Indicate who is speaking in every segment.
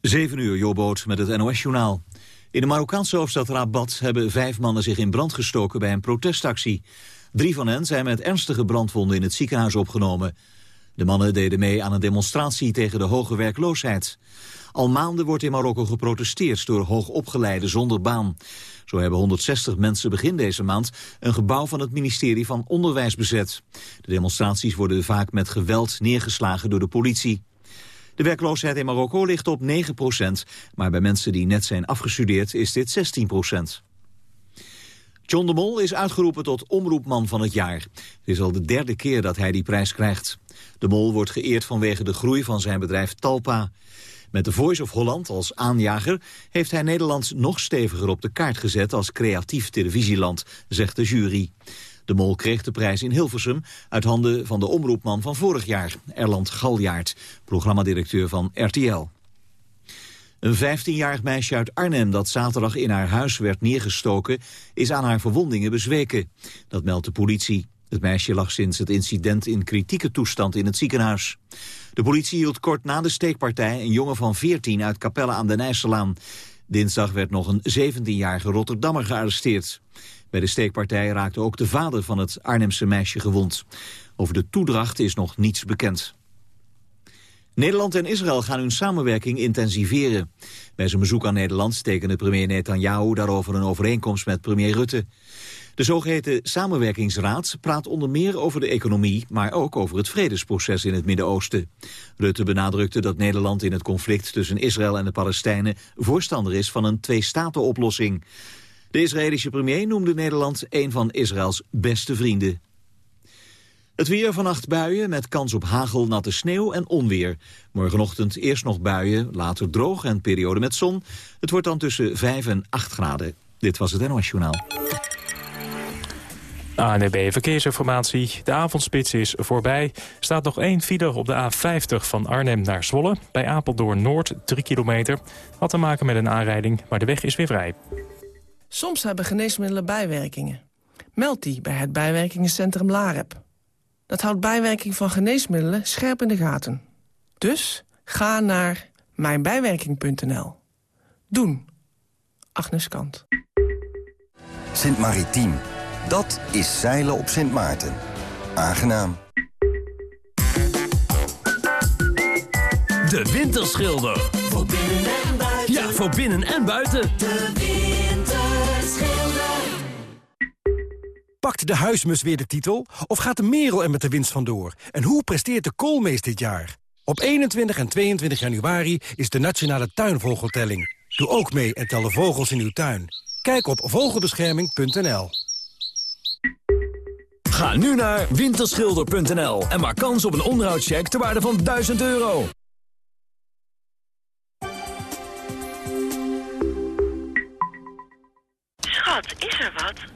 Speaker 1: 7 uur, Jobboot met het NOS-journaal. In de Marokkaanse hoofdstad Rabat hebben vijf mannen zich in brand gestoken bij een protestactie. Drie van hen zijn met ernstige brandwonden in het ziekenhuis opgenomen. De mannen deden mee aan een demonstratie tegen de hoge werkloosheid. Al maanden wordt in Marokko geprotesteerd door hoogopgeleiden zonder baan. Zo hebben 160 mensen begin deze maand een gebouw van het ministerie van Onderwijs bezet. De demonstraties worden vaak met geweld neergeslagen door de politie. De werkloosheid in Marokko ligt op 9 procent, maar bij mensen die net zijn afgestudeerd is dit 16 procent. John de Mol is uitgeroepen tot omroepman van het jaar. Het is al de derde keer dat hij die prijs krijgt. De Mol wordt geëerd vanwege de groei van zijn bedrijf Talpa. Met de Voice of Holland als aanjager heeft hij Nederland nog steviger op de kaart gezet als creatief televisieland, zegt de jury. De Mol kreeg de prijs in Hilversum uit handen van de omroepman van vorig jaar, Erland Galjaard, programmadirecteur van RTL. Een 15-jarig meisje uit Arnhem dat zaterdag in haar huis werd neergestoken... is aan haar verwondingen bezweken. Dat meldt de politie. Het meisje lag sinds het incident in kritieke toestand in het ziekenhuis. De politie hield kort na de steekpartij een jongen van 14 uit Capelle aan den IJsselaan. Dinsdag werd nog een 17-jarige Rotterdammer gearresteerd. Bij de steekpartij raakte ook de vader van het Arnhemse meisje gewond. Over de toedracht is nog niets bekend. Nederland en Israël gaan hun samenwerking intensiveren. Bij zijn bezoek aan Nederland tekende premier Netanyahu daarover een overeenkomst met premier Rutte. De zogeheten Samenwerkingsraad praat onder meer over de economie, maar ook over het vredesproces in het Midden-Oosten. Rutte benadrukte dat Nederland in het conflict tussen Israël en de Palestijnen voorstander is van een twee-staten-oplossing. De Israëlische premier noemde Nederland een van Israëls beste vrienden. Het weer vannacht buien met kans op hagel, natte sneeuw en onweer. Morgenochtend eerst nog buien, later droog en periode met zon. Het wordt dan tussen 5 en 8 graden. Dit was het NOS Journaal.
Speaker 2: ANB Verkeersinformatie. De avondspits is voorbij. Staat nog één file op de A50 van Arnhem naar Zwolle. Bij Apeldoorn Noord, 3 kilometer. Had te maken met een aanrijding, maar de weg is weer vrij.
Speaker 3: Soms hebben geneesmiddelen bijwerkingen. Meld die bij het bijwerkingencentrum LAREP. Dat houdt bijwerking van geneesmiddelen scherp in de gaten. Dus ga naar mijnbijwerking.nl. Doen. Agnes Kant.
Speaker 4: Sint Maritiem. Dat is zeilen op Sint Maarten. Aangenaam.
Speaker 5: De Winterschilder.
Speaker 6: Voor binnen en buiten.
Speaker 5: Ja, voor binnen en buiten.
Speaker 6: De
Speaker 7: Pakt de huismus weer de titel? Of gaat de merel er met de winst vandoor? En hoe presteert de koolmees dit jaar? Op 21 en 22 januari is de Nationale Tuinvogeltelling. Doe ook mee en tel de vogels in uw tuin. Kijk op vogelbescherming.nl
Speaker 5: Ga nu naar winterschilder.nl en maak kans op een onderhoudscheck ter waarde van 1000 euro.
Speaker 8: Schat, is er wat?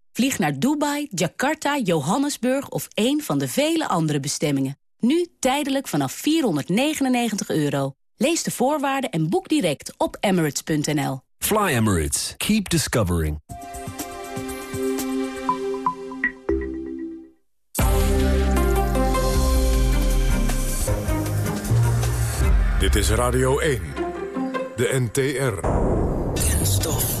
Speaker 9: Vlieg naar Dubai, Jakarta, Johannesburg of een van de vele andere bestemmingen. Nu tijdelijk vanaf 499 euro. Lees de voorwaarden en boek direct op emirates.nl.
Speaker 5: Fly Emirates. Keep discovering.
Speaker 10: Dit is Radio 1. De NTR.
Speaker 6: Kenstof.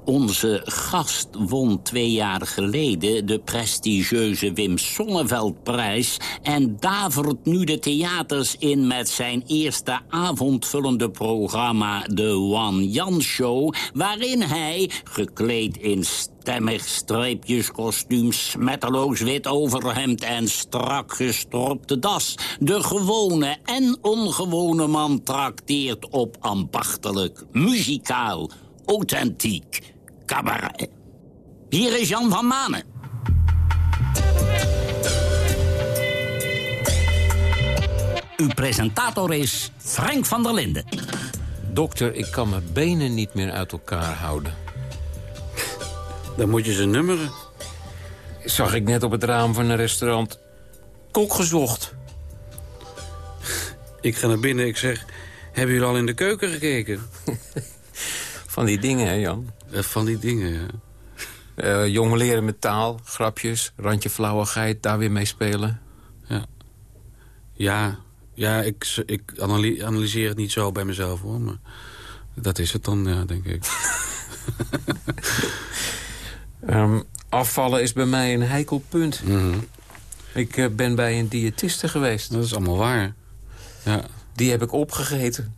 Speaker 11: Onze gast won twee jaar geleden de prestigieuze Wim Sonneveldprijs... en davert nu de theaters in met zijn eerste avondvullende programma... de One Jan Show, waarin hij, gekleed in stemmig streepjeskostuum... smetteloos wit overhemd en strak gestropte das... de gewone en ongewone man trakteert op ambachtelijk, muzikaal, authentiek cabaret. Hier is Jan van Manen. Uw presentator is Frank van der Linden.
Speaker 12: Dokter, ik kan mijn benen niet meer uit elkaar houden.
Speaker 13: Dan moet je ze nummeren.
Speaker 12: Zag ik net op het raam van een restaurant. Kok gezocht.
Speaker 13: Ik ga naar binnen, ik zeg... Hebben jullie al in de keuken gekeken?
Speaker 12: Van die dingen, hè, Jan?
Speaker 13: Eh, Van die dingen, ja.
Speaker 12: Eh jong leren met taal, grapjes, randje flauwigheid, daar weer mee spelen.
Speaker 13: Ja, ja, ja ik, ik analy- analyseer het niet zo bij mezelf, hoor. Maar dat is het dan, ja, denk ik.
Speaker 12: Ehm, afvallen is bij mij een heikel punt. Ik eh, ben bij een diëtiste geweest.
Speaker 13: Mhm. Dat is allemaal waar. Ja.
Speaker 12: Die heb ik opgegeten.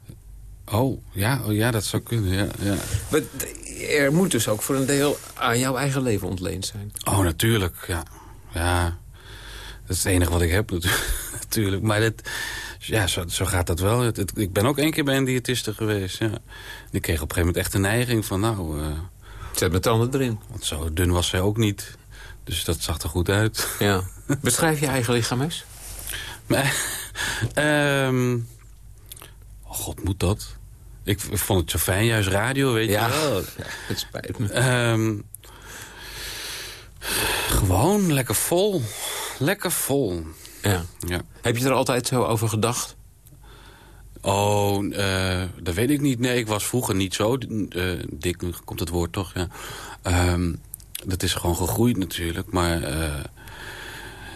Speaker 13: Oh, ja, oh, ja dat zou kunnen, ja. ja.
Speaker 12: Maar er moet dus ook voor een deel aan jouw eigen leven ontleend zijn.
Speaker 13: Oh, natuurlijk, ja. Ja, dat is het enige wat ik heb, natu- natuurlijk. Maar dat, ja, zo, zo gaat dat wel. Het- het- ik ben ook één keer bij een diëtiste geweest, ja. Ik kreeg op een gegeven moment echt de neiging van, nou... eh,
Speaker 12: Zet mijn tanden erin.
Speaker 13: Want zo dun was zij ook niet. Dus dat zag er goed uit.
Speaker 12: Ja. Beschrijf je eigen lichaam eens.
Speaker 13: Maar, ehm, oh god, moet dat? Ik, vond het zo fijn, juist radio, weet
Speaker 12: Ja,
Speaker 13: je wel.
Speaker 12: het spijt me.
Speaker 13: Ehm, gewoon lekker vol. Lekker vol.
Speaker 12: Ja.
Speaker 13: ja.
Speaker 12: Heb je er altijd zo over gedacht?
Speaker 13: Oh, eh, dat weet ik niet. Nee, ik was vroeger niet zo eh, dik. Nu komt het woord toch, ja. Ehm, dat is gewoon gegroeid natuurlijk. Maar eh,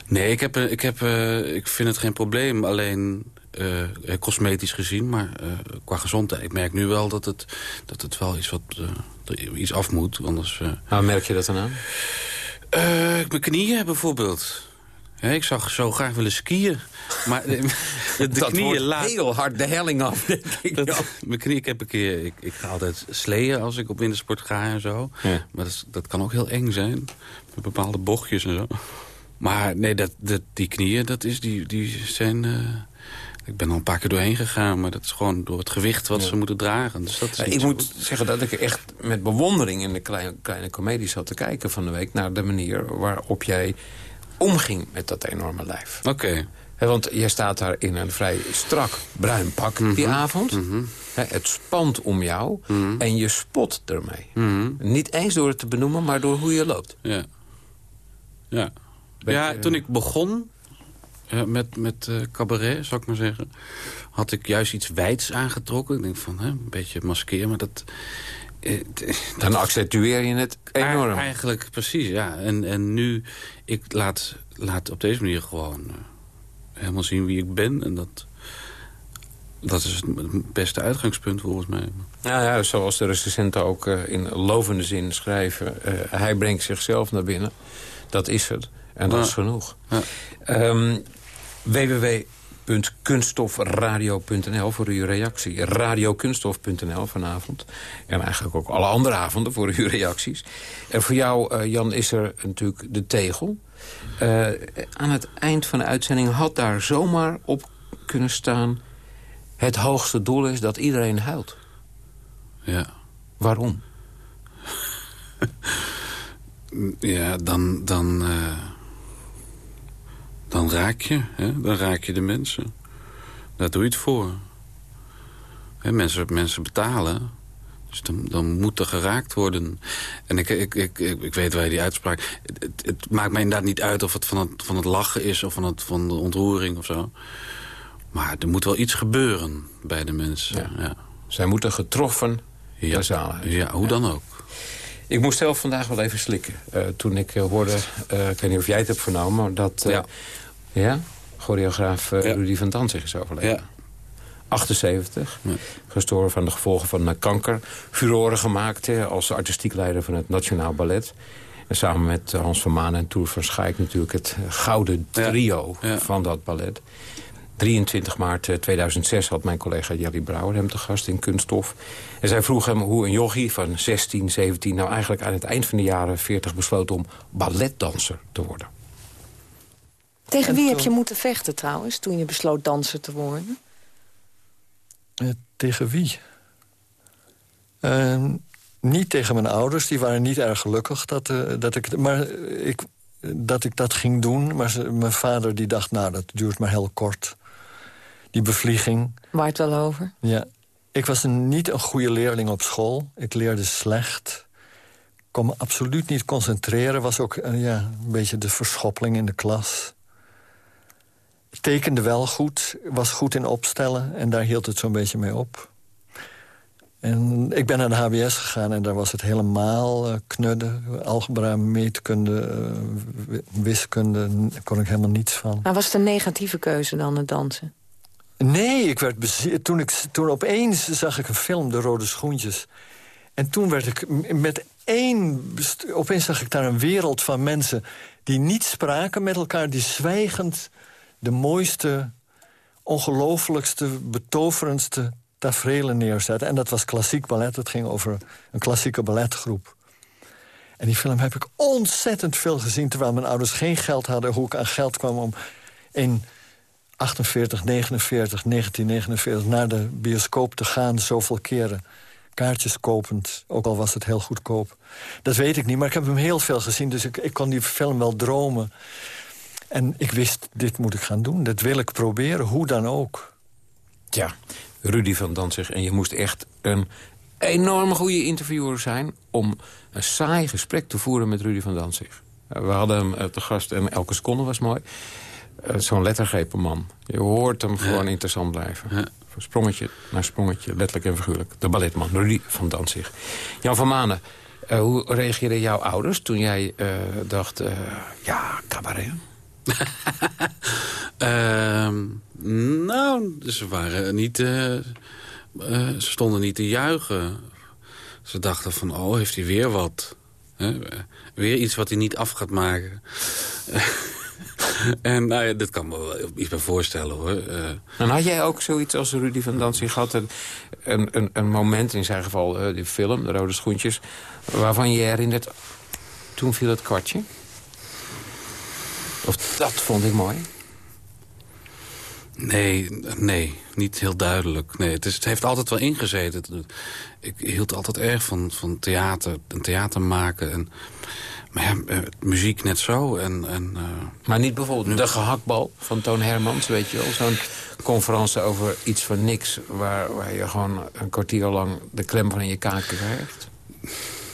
Speaker 13: nee, ik, heb, ik, heb, ik vind het geen probleem. Alleen eh, cosmetisch gezien, maar eh, qua gezondheid. Ik merk nu wel dat het, dat het wel is wat iets af moet. Anders,
Speaker 12: Hoe merk je dat dan aan?
Speaker 13: mijn knieën bijvoorbeeld. Ja, ik zag zo graag willen skiën. Maar de,
Speaker 12: dat
Speaker 13: knieën laat...
Speaker 12: heel hard de helling af, denk ik.
Speaker 13: Dat, mijn knie, ik heb een keer, ik, ik ga altijd sleeën als ik op wintersport ga en zo.
Speaker 12: Ja.
Speaker 13: Maar dat, kan ook heel eng zijn. Met bepaalde bochtjes en zo. Maar nee, dat, dat, die knieën, dat is, die, die zijn... ik ben al een paar keer doorheen gegaan, maar dat is gewoon door het gewicht wat
Speaker 12: Ja.
Speaker 13: ze moeten dragen. Dus dat is
Speaker 12: ik moet
Speaker 13: goed.
Speaker 12: zeggen dat ik echt met bewondering in de kleine, kleine comedie zat te kijken van de week... naar de manier waarop jij omging met dat enorme lijf.
Speaker 13: Oké.
Speaker 12: Want jij staat daar in een vrij strak bruin pak
Speaker 13: Mhm.
Speaker 12: die avond. Hè, het spant om jou en je spot ermee.
Speaker 13: Mhm.
Speaker 12: Niet eens door het te benoemen, maar door hoe je loopt.
Speaker 13: Ja. Ja, ja toen ik begon eh, met, met eh, cabaret, zou ik maar zeggen... had ik juist iets wijds aangetrokken. Ik denk van, hè, een beetje maskeer, maar dat... eh, d-
Speaker 12: Dan accentueer je het enorm.
Speaker 13: Eigen- Eigenlijk, precies, ja. En, en nu, ik laat, laat op deze manier gewoon helemaal zien wie ik ben. En dat, dat is het beste uitgangspunt volgens mij.
Speaker 12: Ja, ja, zoals de recensenten ook in lovende zin schrijven. hij brengt zichzelf naar binnen. Dat is het. En dat
Speaker 13: Ja.
Speaker 12: is genoeg.
Speaker 13: Ja.
Speaker 12: Www.kunststofradio.nl voor uw reactie. Radiokunststof.nl vanavond. En eigenlijk ook alle andere avonden voor uw reacties. En voor jou, eh, Jan, is er natuurlijk de tegel. Eh, aan het eind van de uitzending had daar zomaar op kunnen staan... het hoogste doel is dat iedereen huilt.
Speaker 13: Ja.
Speaker 12: Waarom?
Speaker 13: Ja, dan, dan, eh, dan raak je. Hè? Dan raak je de mensen. Daar doe je het voor. Hè, mensen, mensen betalen. Dus dan, dan moet er geraakt worden. En ik, ik, ik, ik, weet waar je die uitspraak... Het, het, maakt mij inderdaad niet uit of het van het, van het lachen is... of van, het, van de ontroering of zo. Maar er moet wel iets gebeuren bij de mensen. Ja.
Speaker 12: Zij moeten getroffen
Speaker 13: Ja. Ja, hoe dan ook.
Speaker 12: Ik moest zelf vandaag wel even slikken. eh, toen ik eh, hoorde, eh, ik weet niet of jij het hebt vernomen... maar dat eh, ja. choreograaf
Speaker 13: Ja.
Speaker 12: Rudy van Danzig is overleden.
Speaker 13: Ja.
Speaker 12: 78. Gestorven van de gevolgen van kanker. Furoren gemaakt als artistiek leider van het Nationaal Ballet. En samen met Hans van Maan en Toer van Schaik natuurlijk het gouden trio van dat ballet. 23 maart 2006 had mijn collega Jelly Brouwer hem te gast in Kunststof. En zij vroeg hem hoe een jochie van 16, 17... nou eigenlijk aan het eind van de jaren 40 besloot om balletdanser te worden.
Speaker 14: Tegen wie heb je moeten vechten trouwens, toen je besloot danser te worden?
Speaker 15: Uh, tegen wie? Uh, niet tegen mijn ouders, die waren niet erg gelukkig dat, uh, dat, ik, maar ik, dat ik dat ging doen. Maar ze, mijn vader die dacht, nou, dat duurt maar heel kort. Die bevlieging.
Speaker 14: Waar het wel over?
Speaker 15: Ja. Ik was een, niet een goede leerling op school. Ik leerde slecht. kon me absoluut niet concentreren. Was ook ja, een beetje de verschoppeling in de klas tekende wel goed, was goed in opstellen... en daar hield het zo'n beetje mee op. En ik ben naar de HBS gegaan en daar was het helemaal uh, knudden. Algebra, meetkunde, uh, wiskunde, daar kon ik helemaal niets van.
Speaker 14: Maar was het een negatieve keuze dan, het dansen?
Speaker 15: Nee, ik werd toen, ik, toen opeens zag ik een film, De Rode Schoentjes. En toen werd ik met één... Opeens zag ik daar een wereld van mensen die niet spraken met elkaar... die zwijgend de mooiste, ongelooflijkste, betoverendste tafereelen neerzetten. En dat was klassiek ballet. Het ging over een klassieke balletgroep. En die film heb ik ontzettend veel gezien... terwijl mijn ouders geen geld hadden. Hoe ik aan geld kwam om in 48, 49, 1949... naar de bioscoop te gaan zoveel keren. Kaartjes kopend, ook al was het heel goedkoop. Dat weet ik niet, maar ik heb hem heel veel gezien. Dus ik, ik kon die film wel dromen. En ik wist, dit moet ik gaan doen. Dat wil ik proberen, hoe dan ook.
Speaker 12: Ja, Rudy van Danzig. En je moest echt een enorm goede interviewer zijn... om een saai gesprek te voeren met Rudy van Danzig. We hadden hem eh, te gast en elke seconde was mooi. Uh, Zo'n lettergrepen man. Je hoort hem gewoon interessant blijven. Ja. Van sprongetje naar sprongetje, letterlijk en figuurlijk. De balletman, Rudy van Danzig. Jan van Manen, uh, hoe reageerden jouw ouders toen jij dacht... ja, cabaret?
Speaker 13: uh, nou, ze waren niet... Ze stonden niet te juichen. Ze dachten van, oh, heeft hij weer wat? weer iets wat hij niet af gaat maken. en nou ja, dat kan me wel iets bij voorstellen, hoor. Uh,
Speaker 12: en had jij ook zoiets als Rudy van Danzig gehad? Een, een, een moment, in zijn geval die film, De Rode Schoentjes... waarvan je herinnert, toen viel het kwartje? Of dat vond ik mooi?
Speaker 13: Nee, nee, niet heel duidelijk. Nee, het, is, het heeft altijd wel ingezeten. Ik hield altijd erg van, van theater, en theater maken. En, maar ja, eh, muziek net zo. En, en, uh,
Speaker 12: maar niet bijvoorbeeld de gehaktbal van Toon Hermans, weet je wel? Zo'n conferentie over iets van niks... Waar, waar je gewoon een kwartier lang de klem van in je kaak krijgt?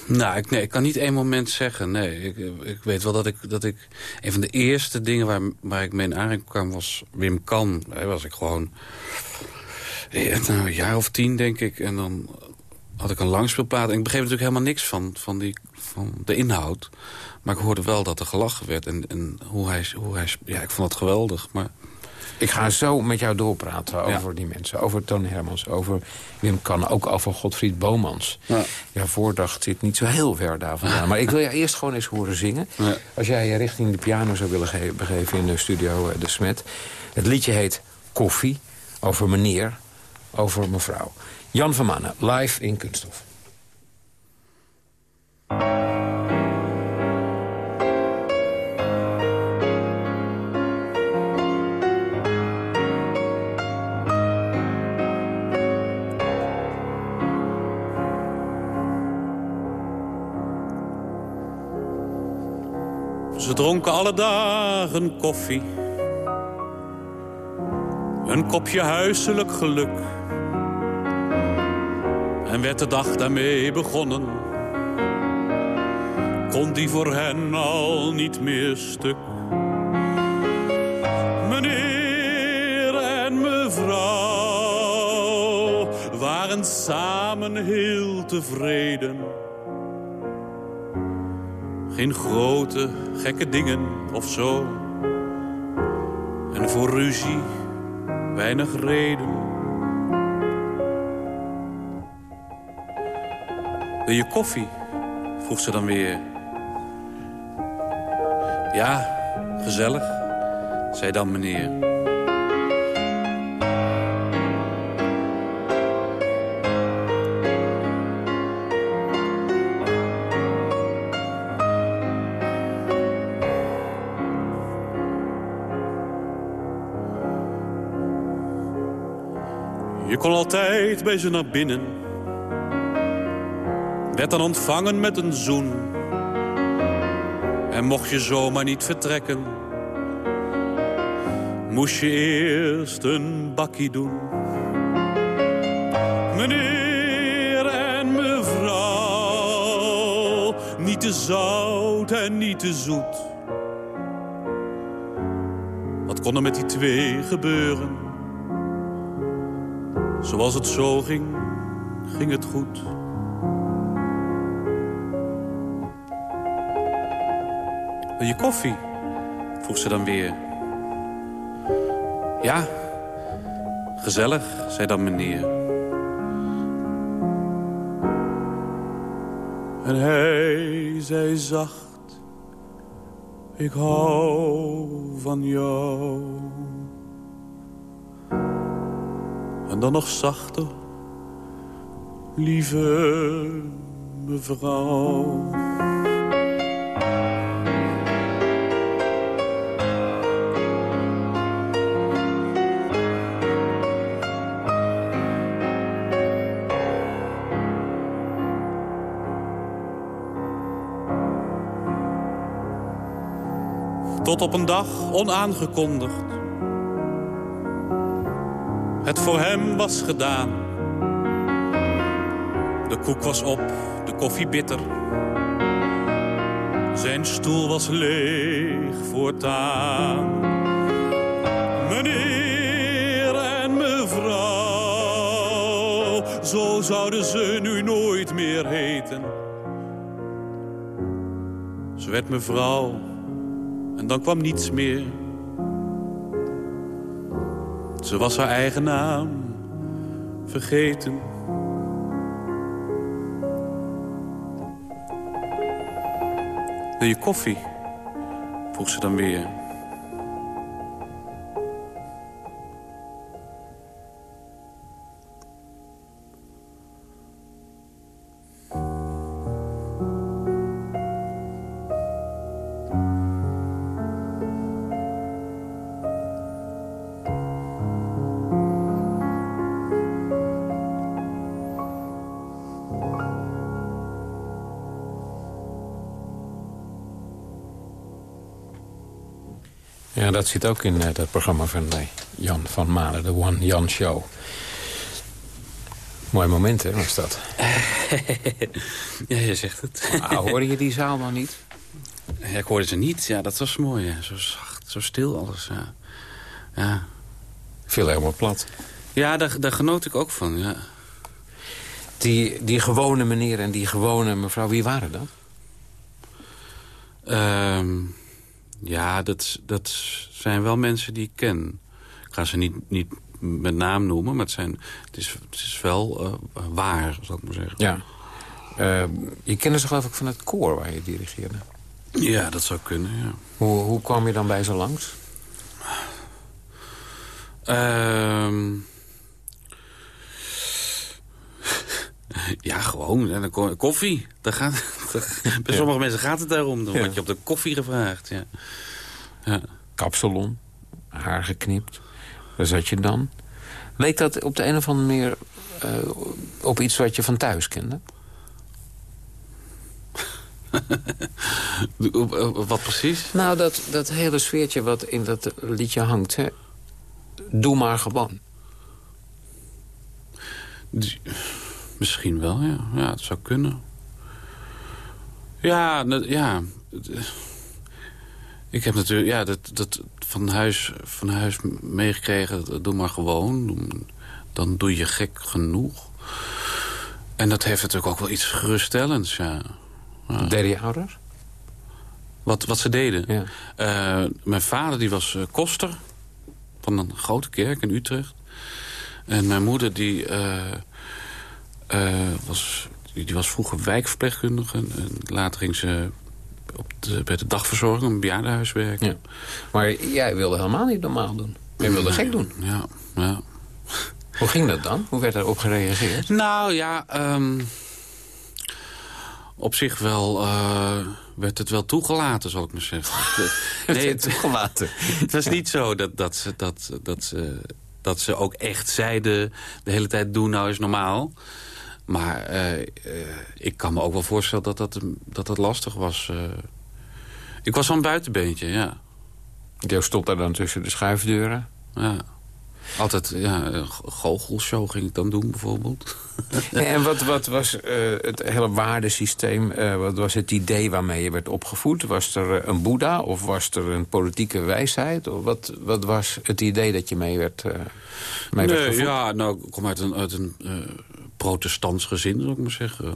Speaker 13: Nou, ik, nee, ik kan niet één moment zeggen. Nee, ik, ik weet wel dat ik, dat ik... Een van de eerste dingen waar, waar ik mee in aanraking kwam was Wim Kan. Daar was ik gewoon... Ja, nou, een jaar of tien, denk ik. En dan had ik een langspeelplaat. En ik begreep natuurlijk helemaal niks van, van, die, van de inhoud. Maar ik hoorde wel dat er gelachen werd. En, en hoe hij... Hoe hij ja, ik vond het geweldig. Maar
Speaker 12: ik ga zo met jou doorpraten over die mensen. Over Toon Hermans, over Wim Kan, ook over Godfried Bomans. Ja. ja, voordacht zit niet zo heel ver daar vandaan. Maar ik wil je eerst gewoon eens horen zingen. Ja. Als jij je richting de piano zou willen begeven in de studio eh, De Smet. Het liedje heet Koffie, over meneer, over mevrouw. Jan van live in Kunststof.
Speaker 16: Ze dronken alle dagen koffie. Een kopje huiselijk geluk. En werd de dag daarmee begonnen. Kon die voor hen al niet meer stuk. Meneer en mevrouw waren samen heel tevreden geen grote, gekke dingen of zo. En voor ruzie weinig reden.
Speaker 13: Wil je koffie? Vroeg ze dan weer. Ja, gezellig, zei dan meneer. Je kon altijd bij ze naar binnen. Werd dan ontvangen met een zoen. En mocht je zomaar niet vertrekken, moest je eerst een bakkie doen. Meneer en mevrouw, niet te zout en niet te zoet. Wat kon er met die twee gebeuren? Zoals het zo ging, ging het goed. Wil je koffie? Vroeg ze dan weer. Ja, gezellig, zei dan meneer. En hij zei zacht, ik hou van jou. En dan nog zachter, lieve mevrouw. Op een dag onaangekondigd. Het voor hem was gedaan. De koek was op, de koffie bitter. Zijn stoel was leeg voortaan. Meneer en mevrouw, zo zouden ze nu nooit meer heten. Ze werd mevrouw en dan kwam niets meer. Ze was haar eigen naam vergeten. Wil je koffie? Vroeg ze dan weer.
Speaker 12: Dat zit ook in uh, dat programma van uh, Jan van Malen, de One Jan Show. Mooi moment, hè, was dat?
Speaker 17: ja, je zegt het.
Speaker 12: Ah, hoorde je die zaal nog niet?
Speaker 17: Ja, ik hoorde ze niet. Ja, dat was mooi. Hè. Zo zacht, zo stil alles. Ja. ja.
Speaker 12: Viel helemaal plat.
Speaker 17: Ja, daar, daar genoot ik ook van, ja.
Speaker 12: Die, die gewone meneer en die gewone mevrouw, wie waren dat?
Speaker 17: Um, ja, dat, dat zijn wel mensen die ik ken. Ik ga ze niet, niet met naam noemen, maar het, zijn, het, is, het is wel uh, waar, zal ik maar zeggen.
Speaker 12: Ja. Uh, je kende ze geloof ik van het koor waar je dirigeerde.
Speaker 17: Ja, dat zou kunnen, ja.
Speaker 12: Hoe, hoe kwam je dan bij ze langs?
Speaker 17: Uh, ja, gewoon. En dan koffie. Daar gaat, bij sommige mensen gaat het daarom. Dan word je op de koffie gevraagd. Ja.
Speaker 12: Ja. Kapsalon, haar geknipt. Daar zat je dan. Leek dat op de een of andere manier uh, op iets wat je van thuis kende?
Speaker 17: wat precies?
Speaker 12: Nou, dat, dat hele sfeertje wat in dat liedje hangt. Hè? Doe maar gewoon.
Speaker 17: Misschien wel, ja. Ja, het zou kunnen. Ja, ja. Ik heb natuurlijk ja, dat, dat van, huis, van huis meegekregen. Doe maar gewoon. Dan doe je gek genoeg. En dat heeft natuurlijk ook wel iets geruststellends, ja.
Speaker 12: ja. Deden je ouders?
Speaker 17: Wat, wat ze deden?
Speaker 12: Ja.
Speaker 17: Uh, mijn vader die was uh, koster. Van een grote kerk in Utrecht. En mijn moeder die... Uh, was
Speaker 13: die, was vroeger wijkverpleegkundige. En later ging ze op de, bij de dagverzorging, een bejaardenhuis werken.
Speaker 12: Ja. Maar jij wilde helemaal niet normaal doen. Jij wilde gek doen.
Speaker 13: Ja, ja.
Speaker 12: Hoe ging dat dan? Hoe werd daarop gereageerd?
Speaker 13: Nou ja, ehm, op zich wel eh, werd het wel toegelaten, zal ik maar zeggen.
Speaker 12: Nee, het toegelaten.
Speaker 13: het was niet zo dat, dat, ze, dat, dat, ze, dat ze ook echt zeiden de hele tijd doe nou is normaal. Maar eh, eh, ik kan me ook wel voorstellen dat dat, dat, dat lastig was. eh. ik was een buitenbeentje, ja.
Speaker 12: Jij stond daar dan tussen de schuifdeuren?
Speaker 13: Ja. Altijd, ja, een goochelshow ging ik dan doen bijvoorbeeld.
Speaker 12: En wat, wat was eh, het hele waardesysteem, eh, wat was het idee waarmee je werd opgevoed? Was er eh, een boeddha of was er een politieke wijsheid? Of wat, wat was het idee dat je mee werd, eh mee werd gevoed?
Speaker 13: ja, nou, ik kom uit een, uit een protestants gezin, zou ik maar zeggen.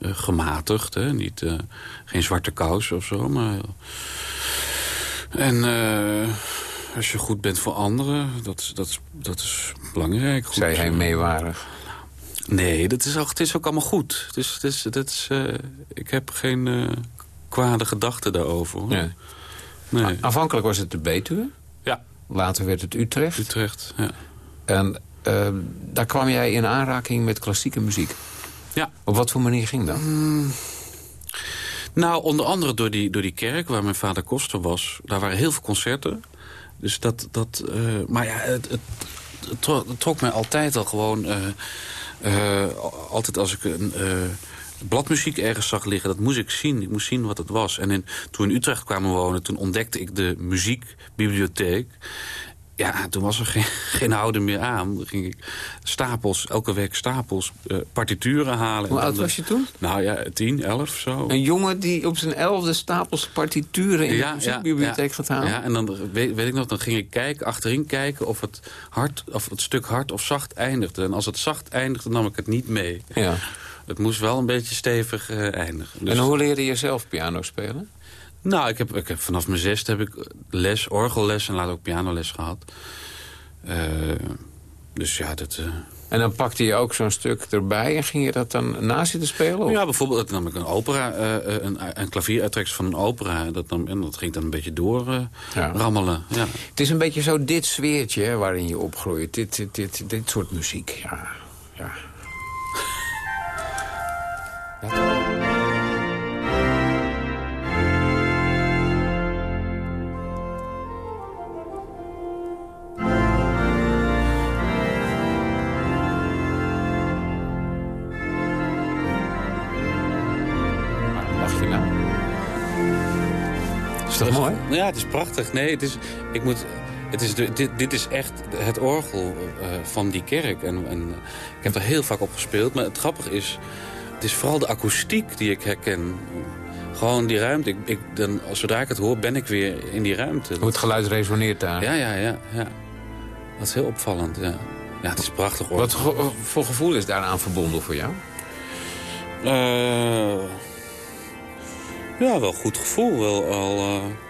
Speaker 13: Gematigd, hè? Niet, geen zwarte kous of zo, maar... En eh, als je goed bent voor anderen, dat, is- dat, is- dat is belangrijk. Goed,
Speaker 12: Zei hij
Speaker 13: eh,
Speaker 12: meewarig?
Speaker 13: Nee, dat is ook, het is ook allemaal goed. Is, het is, dat is, eh, ik heb geen eh, kwade gedachten daarover. Hoor.
Speaker 12: Ja.
Speaker 13: Nee.
Speaker 12: Aanvankelijk was het de Betuwe.
Speaker 13: Ja.
Speaker 12: Later werd het Utrecht.
Speaker 13: Utrecht, ja.
Speaker 12: En eh, daar kwam jij in aanraking met klassieke muziek.
Speaker 13: Ja.
Speaker 12: Op wat voor manier ging dat?
Speaker 13: Nou, onder andere door die, door die kerk waar mijn vader koster was. Daar waren heel veel concerten. Dus dat... dat eh, maar ja, het, het, het tro- het trok mij altijd al gewoon... eh, eh, altijd als ik een... bladmuziek ergens zag liggen, dat moest ik zien. Ik moest zien wat het was. En toen we in Utrecht kwamen wonen, toen ontdekte ik de muziekbibliotheek. Ja, toen was er geen, geen houden meer aan. Dan ging ik stapels, elke week stapels eh, partituren halen.
Speaker 12: Hoe oud was je toen?
Speaker 13: Nou ja, tien, elf zo.
Speaker 12: Een jongen die op zijn elfde stapels partituren in de muziekbibliotheek
Speaker 13: ja,
Speaker 12: gaat halen?
Speaker 13: Ja, en dan weet, weet ik nog, dan ging ik kijken, achterin kijken of het, hard, of het stuk hard of zacht eindigde. En als het zacht eindigde, nam ik het niet mee.
Speaker 12: Ja.
Speaker 13: Het moest wel een beetje stevig eh, eindigen. Dus-
Speaker 12: En hoe leerde je zelf piano spelen?
Speaker 13: Nou, ik heb, ik heb vanaf mijn zesde heb ik les, orgelles en later ook pianoles gehad. Eh, dus ja, dat... eh,
Speaker 12: En dan pakte je ook zo'n stuk erbij en ging je dat dan na zitten spelen? of?
Speaker 13: Ja, bijvoorbeeld dan nam ik een opera, eh, een, een van een opera. en Dat nam, en dat ging dan een beetje door eh,
Speaker 12: Ja.
Speaker 13: rammelen. Ja.
Speaker 12: Het is een beetje zo dit sfeertje hè, waarin je opgroeit. Dit, dit, dit, dit soort muziek, ja. ja. Waarom mooi?
Speaker 13: Ja, het is prachtig. Nee, het is, ik moet, het is de, dit, dit is echt het orgel eh, van die kerk. En, en ik heb er heel vaak op gespeeld. Maar het grappige is, het is vooral de akoestiek die ik herken. Gewoon die ruimte. Ik, ik, dan, zodra ik het hoor, ben ik weer in die ruimte.
Speaker 12: Hoe het geluid resoneert daar.
Speaker 13: Ja, ja, ja. ja. Dat is heel opvallend, ja. Ja, het is prachtig hoor.
Speaker 12: Wat voor gevoel is daaraan verbonden voor jou?
Speaker 13: Eh, ja, wel goed gevoel. Wel al. eh.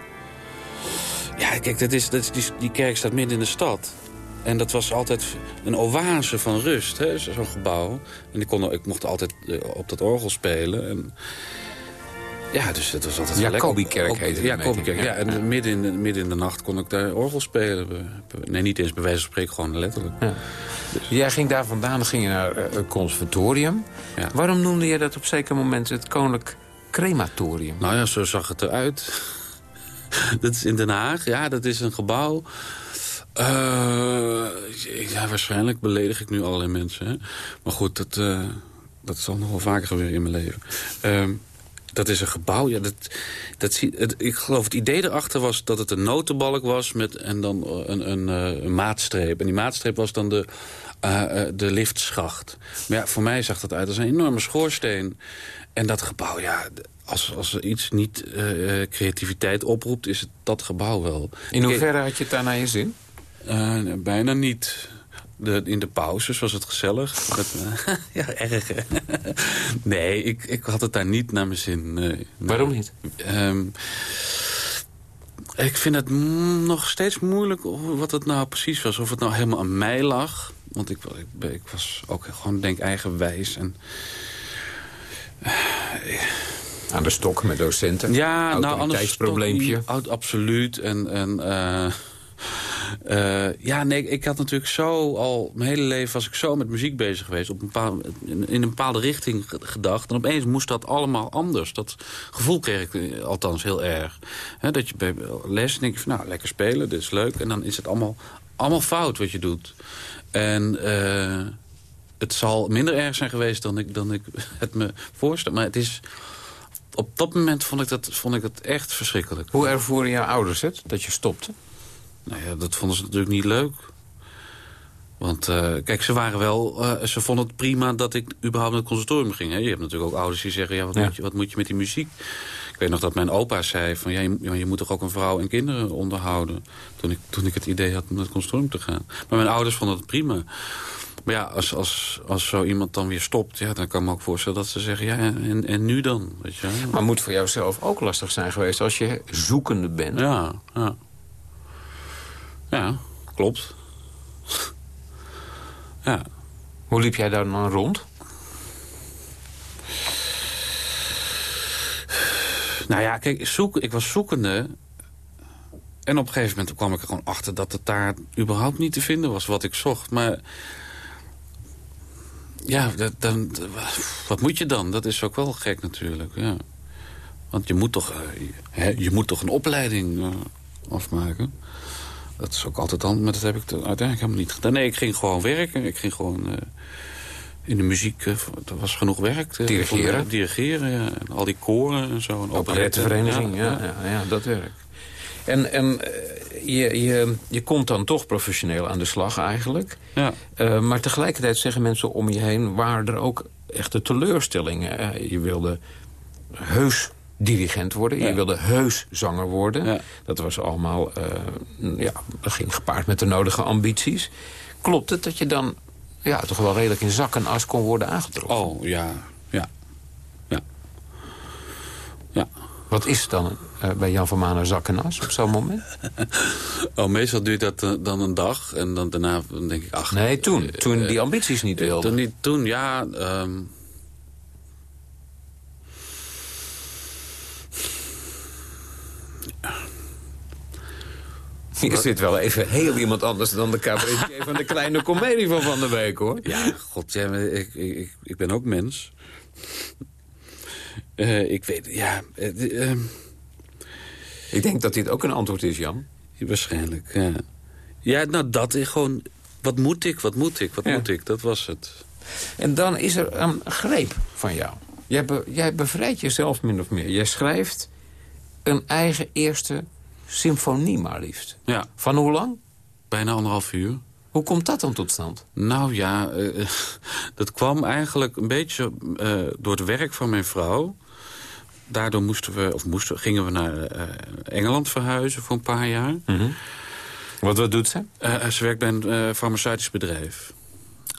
Speaker 13: Ja, kijk, dat is, dat is, die, die kerk staat midden in de stad. En dat was altijd een oase van rust, zo'n gebouw. En ik, kon, ik mocht altijd eh, op dat orgel spelen. En, ja, dus het was altijd.
Speaker 12: Jacobikerk heette
Speaker 13: Ja. Jacobikerk, ja.
Speaker 12: Ja,
Speaker 13: En midden, in de, midden in de nacht kon ik daar orgel spelen. Nee, niet eens bij wijze van spreken, gewoon letterlijk.
Speaker 12: Jij ging daar vandaan, ging je naar eh, het conservatorium. Waarom noemde je dat op zeker moment het Koninklijk Crematorium?
Speaker 13: Nou ja, zo zag het eruit. dat is in Den Haag. Ja, dat is een gebouw. Eh, ja, waarschijnlijk beledig ik nu allerlei mensen. Hè? Maar goed, dat, eh, dat zal nog wel vaker gebeuren in mijn leven. Ehm, dat is een gebouw. Ja, dat, dat zie, ik geloof het idee erachter was dat het een notenbalk was... Met, en dan een, een, eh, een maatstreep. En die maatstreep was dan de, eh, eh, de liftschacht. Maar ja, voor mij zag dat uit als een enorme schoorsteen. En dat gebouw, ja, als, als er iets niet eh, creativiteit oproept... is het dat gebouw wel.
Speaker 12: In hoeverre had je het daar naar je zin?
Speaker 13: Eh, bijna niet. De, in de pauzes was het gezellig. Eh, ja, erg. hè? nee, ik, ik had het daar niet naar mijn zin. nee.
Speaker 12: Waarom niet?
Speaker 13: Ehm, ik vind het nog steeds moeilijk wat het nou precies was. Of het nou helemaal aan mij lag. Want ik, ik, ik was ook gewoon, denk eigenwijs. En
Speaker 12: Aan de stok met docenten?
Speaker 13: Ja, nou, anders. Au- Absoluut. En, en eh, eh, ja, nee, ik had natuurlijk zo al... Mijn hele leven was ik zo met muziek bezig geweest. Op een bepaalde, in, een bepaalde richting ge- gedacht. En opeens moest dat allemaal anders. Dat gevoel kreeg ik eh, althans heel erg. Dat je bij les denk je van, nou, lekker spelen, dit is leuk. En dan is het allemaal, allemaal fout wat je doet. En... eh, het zal minder erg zijn geweest dan ik, dan ik het me voorstel. Maar het is, op dat moment vond ik, dat, vond ik het echt verschrikkelijk.
Speaker 12: Hoe ervoeren jouw ouders het, dat je stopte?
Speaker 13: Nou ja, dat vonden ze natuurlijk niet leuk. Want eh, kijk, ze waren wel, eh, ze vonden het prima dat ik überhaupt naar het conservatorium ging. Hè. Je hebt natuurlijk ook ouders die zeggen, ja, wat,
Speaker 12: Ja.
Speaker 13: Moet je, wat moet je met die muziek? Ik weet nog dat mijn opa zei van, ja, je, ja, je moet toch ook een vrouw en kinderen onderhouden. Toen ik, toen ik het idee had om naar het conservatorium te gaan. Maar mijn ouders vonden het prima. Maar ja, als, als, als zo iemand dan weer stopt, ja, dan kan ik me ook voorstellen dat ze zeggen, ja, en, en nu dan? Weet je?
Speaker 12: Maar moet voor jou zelf ook lastig zijn geweest als je zoekende bent?
Speaker 13: Ja, ja. Ja, klopt. ja.
Speaker 12: Hoe liep jij daar dan rond?
Speaker 13: Nou ja, kijk, zoek, ik was zoekende. En op een gegeven moment kwam ik er gewoon achter dat het daar überhaupt niet te vinden was wat ik zocht. Maar ja, dat, dan, wat moet je dan? Dat is ook wel gek natuurlijk, ja. Want je moet toch, eh, je, hè, je moet toch een opleiding eh, afmaken. Dat is ook altijd dan, maar dat heb ik uiteindelijk helemaal niet gedaan. Nee, ik ging gewoon werken. Ik ging gewoon eh, in de muziek, eh, er was genoeg werk. eh,
Speaker 12: Dirigeren?
Speaker 13: dirigeren, ja. En al die koren en zo. En
Speaker 12: Operettevereniging, ja, ja, ja, dat werk. En, en eh, je, je, je komt dan toch professioneel aan de slag eigenlijk.
Speaker 13: Ja.
Speaker 12: Eh, maar tegelijkertijd zeggen mensen om je heen... waren er ook echte teleurstellingen. Eh, je wilde heus dirigent worden. Je
Speaker 13: Ja.
Speaker 12: wilde heus zanger worden. Dat was allemaal... ja, dat ging gepaard met de nodige ambities. Klopt het dat je dan ja, toch wel redelijk in zak en as kon worden aangetrokken?
Speaker 13: Oh, ja. Ja. Ja. Ja.
Speaker 12: Wat is dan eh, bij Jan van Manen zak en as op zo'n moment?
Speaker 13: Oh, meestal duurt dat eh, dan een dag en dan daarna denk ik, ach...
Speaker 12: Nee, toen.
Speaker 13: eh,
Speaker 12: Toen die ambities niet wilden.
Speaker 13: Toen, niet, toen ja... ehm,
Speaker 12: Hier zit wel even heel iemand anders dan de cabaretier van de kleine komedie van Van der Week, hoor.
Speaker 13: Ja, god, ja, ik, ik- ik ben ook mens. Eh, ik weet, ja... eh, ehm,
Speaker 12: Ik denk dat dit ook een antwoord is, Jan.
Speaker 13: waarschijnlijk, ja. Ja, nou, dat is gewoon... Wat moet ik, wat moet ik, wat
Speaker 12: Ja.
Speaker 13: moet ik? Dat was het.
Speaker 12: En dan is er een greep van jou. Jij, be- jij bevrijdt jezelf min of meer. Jij schrijft een eigen eerste symfonie maar liefst.
Speaker 13: Ja.
Speaker 12: Van hoe lang?
Speaker 13: Bijna anderhalf uur.
Speaker 12: Hoe komt dat dan tot stand?
Speaker 13: Nou ja, eh, dat kwam eigenlijk een beetje eh, door het werk van mijn vrouw. Daardoor moesten we, of moesten, gingen we naar eh, Engeland verhuizen voor een paar jaar.
Speaker 12: Wat, wat doet ze?
Speaker 13: Ze werkt bij een farmaceutisch bedrijf.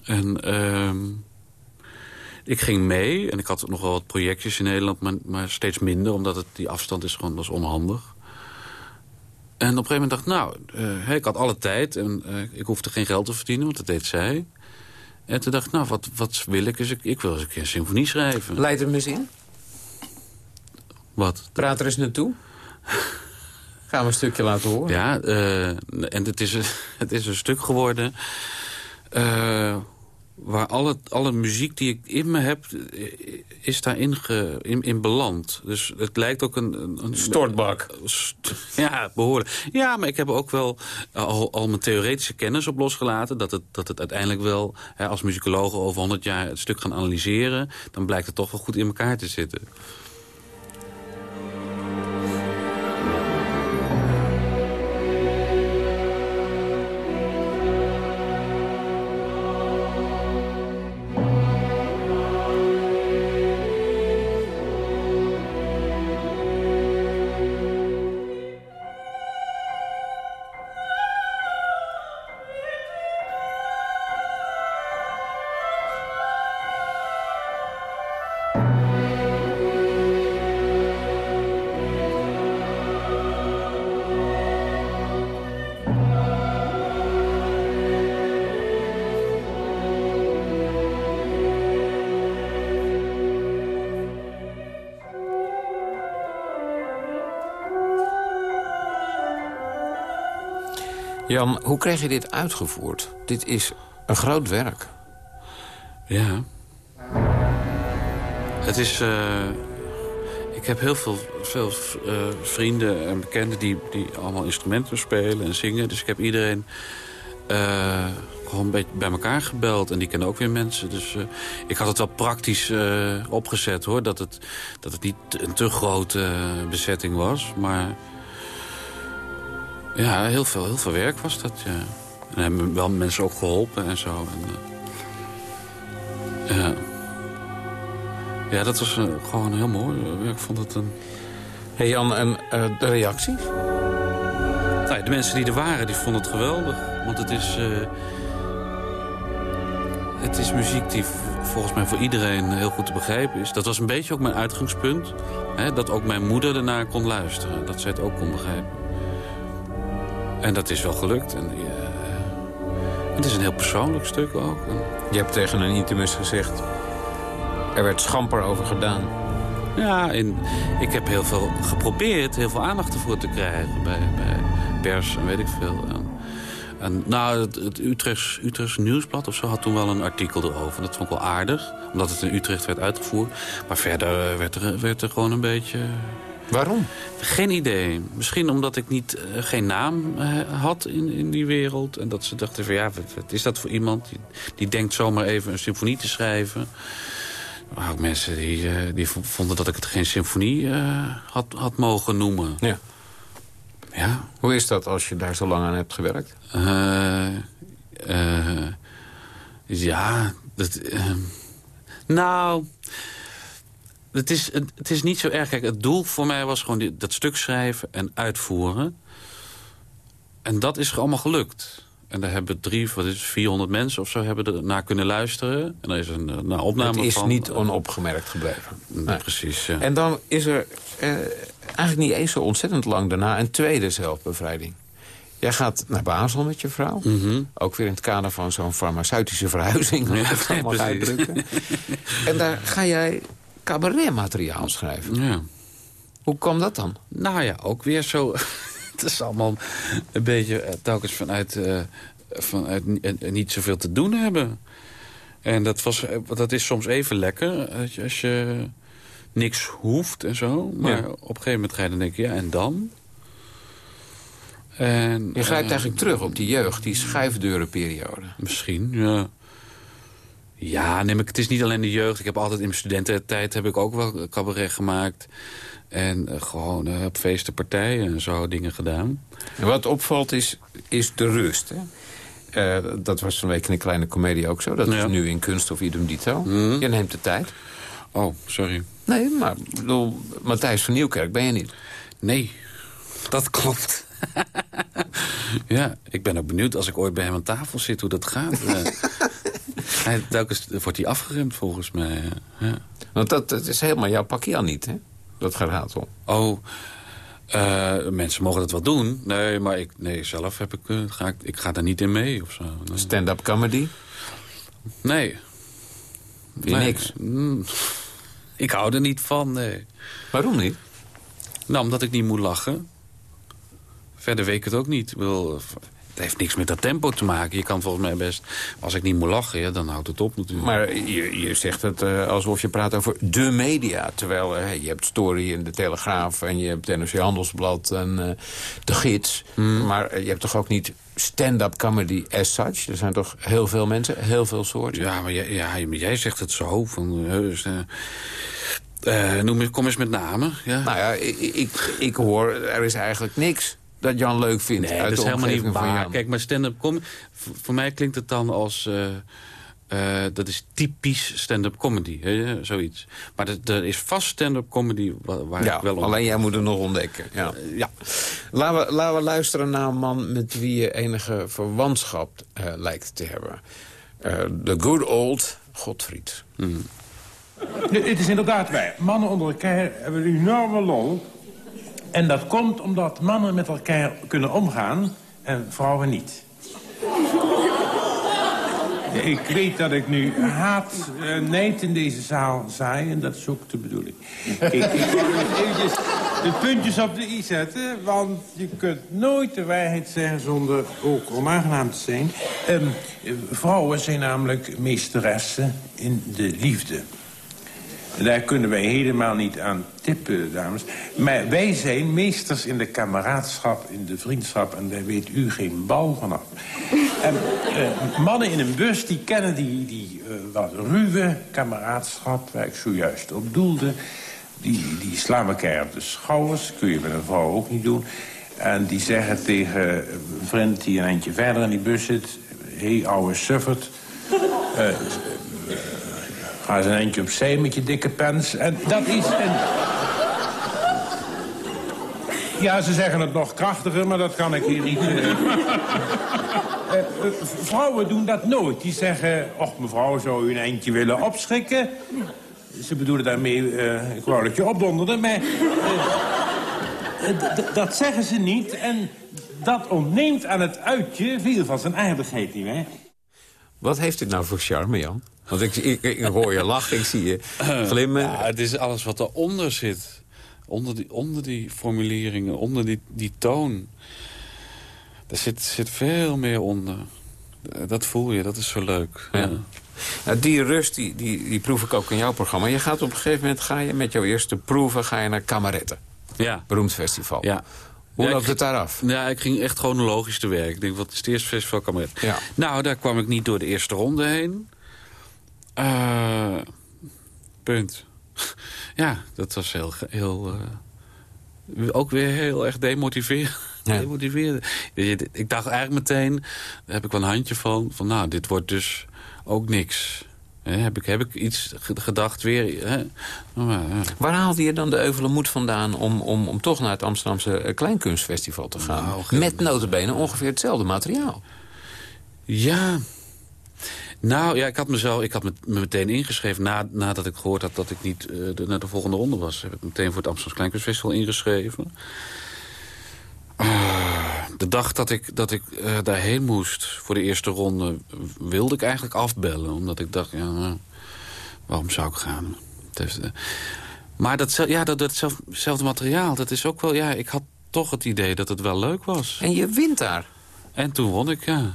Speaker 13: En ehm, ik ging mee. En ik had nog wel wat projectjes in Nederland, maar, maar steeds minder. Omdat het, die afstand is gewoon was onhandig. En op een gegeven moment dacht ik, nou, eh, ik had alle tijd. En eh, ik hoefde geen geld te verdienen, want dat deed zij. En toen dacht ik, nou, wat, wat wil ik? Dus ik, ik wil eens een keer een symfonie schrijven.
Speaker 12: Leid hem eens in.
Speaker 13: Wat?
Speaker 12: Praat er eens naartoe. Gaan we een stukje laten horen.
Speaker 13: Ja, eh, en het is, het is een stuk geworden... eh, waar alle, alle muziek die ik in me heb, eh, is daarin ge, in, in beland. Dus het lijkt ook een... een, een
Speaker 12: Stortbak.
Speaker 13: St- Ja, behoorlijk. Ja, maar ik heb ook wel al, al mijn theoretische kennis op losgelaten. Dat het, dat het uiteindelijk wel, hè, als muzikologen over 100 jaar het stuk gaan analyseren... dan blijkt het toch wel goed in elkaar te zitten.
Speaker 12: Hoe kreeg je dit uitgevoerd? Dit is een groot werk.
Speaker 13: Ja. Het is... eh, ik heb heel veel, veel eh, vrienden en bekenden die, die allemaal instrumenten spelen en zingen. Dus ik heb iedereen eh, gewoon een beetje bij elkaar gebeld. En die kennen ook weer mensen. Dus ik had het wel praktisch opgezet hoor. Dat het, dat het niet een te grote bezetting was. Maar ja, heel veel, heel veel werk was dat. Ja. En hebben wel mensen ook geholpen en zo. En, eh, ja. ja, dat was eh, gewoon heel mooi. Ik vond het een...
Speaker 12: Hey Jan, en eh, de reacties?
Speaker 13: Nou, ja, de mensen die er waren, die vonden het geweldig. Want het is... het is muziek die volgens mij voor iedereen heel goed te begrijpen is. Dat was een beetje ook mijn uitgangspunt. Hè, dat ook mijn moeder ernaar kon luisteren. Dat zij het ook kon begrijpen. En dat is wel gelukt. En, eh, het is een heel persoonlijk stuk ook. En-
Speaker 12: Je hebt tegen een intimus gezegd... er werd schamper over gedaan.
Speaker 13: Ja, en ik heb heel veel geprobeerd, heel veel aandacht ervoor te krijgen bij, bij pers en weet ik veel. En, en nou, het, het Utrechts, Utrechts Nieuwsblad of zo had toen wel een artikel erover. Dat vond ik wel aardig, omdat het in Utrecht werd uitgevoerd. Maar verder werd er, werd er gewoon een beetje...
Speaker 12: Waarom?
Speaker 13: Geen idee. Misschien omdat ik niet, eh, geen naam eh, had in, in die wereld. En dat ze dachten van ja, wat, wat is dat voor iemand? Die, die denkt zomaar even een symfonie te schrijven. Waren ook mensen die, eh, die vonden dat ik het geen symfonie had, had mogen noemen.
Speaker 12: Ja.
Speaker 13: Ja.
Speaker 12: Hoe is dat als je daar zo lang aan hebt gewerkt?
Speaker 13: Ja, dat... nou... Het is, het, is niet zo erg. Kijk, het doel voor mij was gewoon die- dat stuk schrijven en uitvoeren. En dat is allemaal gelukt. En daar hebben drie, wat is het, 400 mensen of zo hebben er naar kunnen luisteren. En er is een, een opname
Speaker 12: het is
Speaker 13: van.
Speaker 12: niet onopgemerkt gebleven.
Speaker 13: Nee, Precies, ja.
Speaker 12: En dan is er eh, eigenlijk niet eens zo ontzettend lang daarna... een tweede zelfbevrijding. Jij gaat naar Basel met je vrouw.
Speaker 13: Mhm.
Speaker 12: Ook weer in het kader van zo'n farmaceutische verhuizing.
Speaker 13: Ja,
Speaker 12: uitdrukken. en daar ga jij cabaretmateriaal schrijven.
Speaker 13: Ja.
Speaker 12: Hoe kwam dat dan?
Speaker 13: Nou ja, ook weer zo. het is allemaal een beetje eh, telkens vanuit, eh, vanuit eh, niet zoveel te doen hebben. En dat, was, dat is soms even lekker als je, als je niks hoeft en zo. Maar
Speaker 12: Ja.
Speaker 13: op een gegeven moment ga je dan denken, ja, en dan? En,
Speaker 12: Je grijpt eigenlijk terug op die jeugd, die schuifdeurenperiode.
Speaker 13: Misschien, ja. Ja, neem ik, het is niet alleen de jeugd. Ik heb altijd in mijn studententijd heb ik ook wel cabaret gemaakt. En eh, gewoon eh, op feesten, partijen en zo dingen gedaan.
Speaker 12: En wat opvalt is, is de rust. Hè? Eh, dat was van week in een kleine komedie ook zo. Dat
Speaker 13: Ja.
Speaker 12: is nu in kunst of idem dito.
Speaker 13: Mhm.
Speaker 12: Je neemt de tijd.
Speaker 13: Oh, sorry.
Speaker 12: Nee, maar bedoel, Matthijs van Nieuwkerk ben je niet.
Speaker 13: Nee, dat klopt. ja, ik ben ook benieuwd als ik ooit bij hem aan tafel zit hoe dat gaat. Hij, telkens wordt hij afgeremd volgens mij. Ja.
Speaker 12: Want dat, dat is helemaal jouw pakje aan niet, hè? Dat geratel.
Speaker 13: Oh, eh, mensen mogen dat wel doen. Nee, maar ik, nee, zelf heb ik, eh, ga ik, ik ga daar niet in mee of zo. Nee.
Speaker 12: Stand-up comedy?
Speaker 13: Nee.
Speaker 12: Vind je niks?
Speaker 13: Mm, Ik hou er niet van, nee.
Speaker 12: Waarom niet?
Speaker 13: Nou, omdat ik niet moet lachen. Verder weet ik het ook niet. Ik bedoel, het heeft niks met dat tempo te maken. Je kan volgens mij best... Als ik niet moet lachen, ja, dan houdt het op natuurlijk.
Speaker 12: Maar je, je zegt het eh, alsof je praat over de media. Terwijl eh, je hebt Story en de Telegraaf en je hebt het NRC Handelsblad en eh, de Gids. Maar eh, je hebt toch ook niet stand-up comedy as such? Er zijn toch heel veel mensen, heel veel soorten?
Speaker 13: Ja, maar jij, ja, maar jij zegt het zo. Van, eh, eh, noem kom eens met namen. Ja.
Speaker 12: Nou ja, ik, ik, ik hoor, er is eigenlijk niks dat Jan leuk vindt
Speaker 13: Nee,
Speaker 12: uit
Speaker 13: dat is helemaal niet waar. Kijk, maar stand-up comedy... Voor, mij klinkt het dan als... eh, eh, dat is typisch stand-up comedy, hè, zoiets. Maar er- er is vast stand-up comedy waar, waar
Speaker 12: Ja,
Speaker 13: ik wel om...
Speaker 12: alleen jij moet het nog ontdekken. Ja.
Speaker 13: ja.
Speaker 12: Laten, we, laten we luisteren naar een man met wie je enige verwantschap eh, lijkt te hebben. Eh, De good old Godfried.
Speaker 18: Het is inderdaad waar. Mannen onder elkaar hebben een enorme lol. En dat komt omdat mannen met elkaar kunnen omgaan en vrouwen niet. Ik weet dat ik nu haat, uh, nijd in deze zaal zaai. En dat is ook de bedoeling. Ik wil eventjes de puntjes op de i zetten. Want je kunt nooit de waarheid zeggen zonder ook onaangenaam te zijn. Um, vrouwen zijn namelijk meesteressen in de liefde. Daar kunnen wij helemaal niet aan tippen, dames. Maar wij zijn meesters in de kameraadschap, in de vriendschap... en daar weet u geen bal vanaf. en uh, mannen in een bus, die kennen die, die uh, wat ruwe kameraadschap... waar ik zojuist op doelde. Die, die slaan elkaar op de schouders. Kun je met een vrouw ook niet doen. En die zeggen tegen een vriend die een eindje verder in die bus zit... hé, hey, ouwe suffert... Uh, Ga eens een eindje opzij met je dikke pens. En dat is een... Ja, ze zeggen het nog krachtiger, maar dat kan ik hier niet... Uh... Uh, vrouwen doen dat nooit. Die zeggen, och mevrouw, zou u een eindje willen opschrikken? Ze bedoelen daarmee, uh, ik wou dat je opdonderde, maar... dat zeggen ze niet en dat ontneemt aan het uitje veel van zijn aardigheid, nietwaar?
Speaker 12: Wat heeft dit nou voor charme, Jan? Want ik, ik, ik hoor je lachen, ik zie je glimmen.
Speaker 13: Ja, het is alles wat eronder zit. Onder die, onder die formuleringen, onder die, die toon. Er zit, zit veel meer onder. Dat voel je, dat is zo leuk. Ja.
Speaker 12: Nou, die rust, die, die, die proef ik ook in jouw programma. Je gaat op een gegeven moment, ga je met jouw eerste proeven... ga je naar Kameretten.
Speaker 13: Ja.
Speaker 12: Beroemd festival.
Speaker 13: Ja.
Speaker 12: Hoe
Speaker 13: ja,
Speaker 12: loopt het daar af?
Speaker 13: Ja, ik ging echt chronologisch te werk. Ik denk, wat is het eerste festival Kameret?
Speaker 12: Ja.
Speaker 13: Nou, daar kwam ik niet door de eerste ronde heen. Uh, punt. ja, dat was heel... heel uh, ook weer heel erg demotiverend. Ja. demotiverend. Ik dacht eigenlijk meteen, daar heb ik wel een handje van... van nou, dit wordt dus ook niks. He, heb, ik, heb ik iets gedacht weer... He?
Speaker 12: Maar, ja. Waar haalde je dan de euvele moed vandaan... om, om, om toch naar het Amsterdamse Kleinkunstfestival te gaan? Nou, Met notabene ongeveer hetzelfde materiaal.
Speaker 13: Ja... Nou ja, ik had mezelf, ik had me, me meteen ingeschreven na, nadat ik gehoord had dat ik niet uh, de, naar de volgende ronde was. Heb ik meteen voor het Amsterdamse Kleinkunstfestival ingeschreven. Uh, de dag dat ik, dat ik uh, daarheen moest voor de eerste ronde wilde ik eigenlijk afbellen. Omdat ik dacht, ja, nou, waarom zou ik gaan? Dus, maar dat, ja, dat, datzelfde materiaal, dat is ook wel, ja, ik had toch het idee dat het wel leuk was.
Speaker 12: En je wint daar.
Speaker 13: En toen won ik, ja.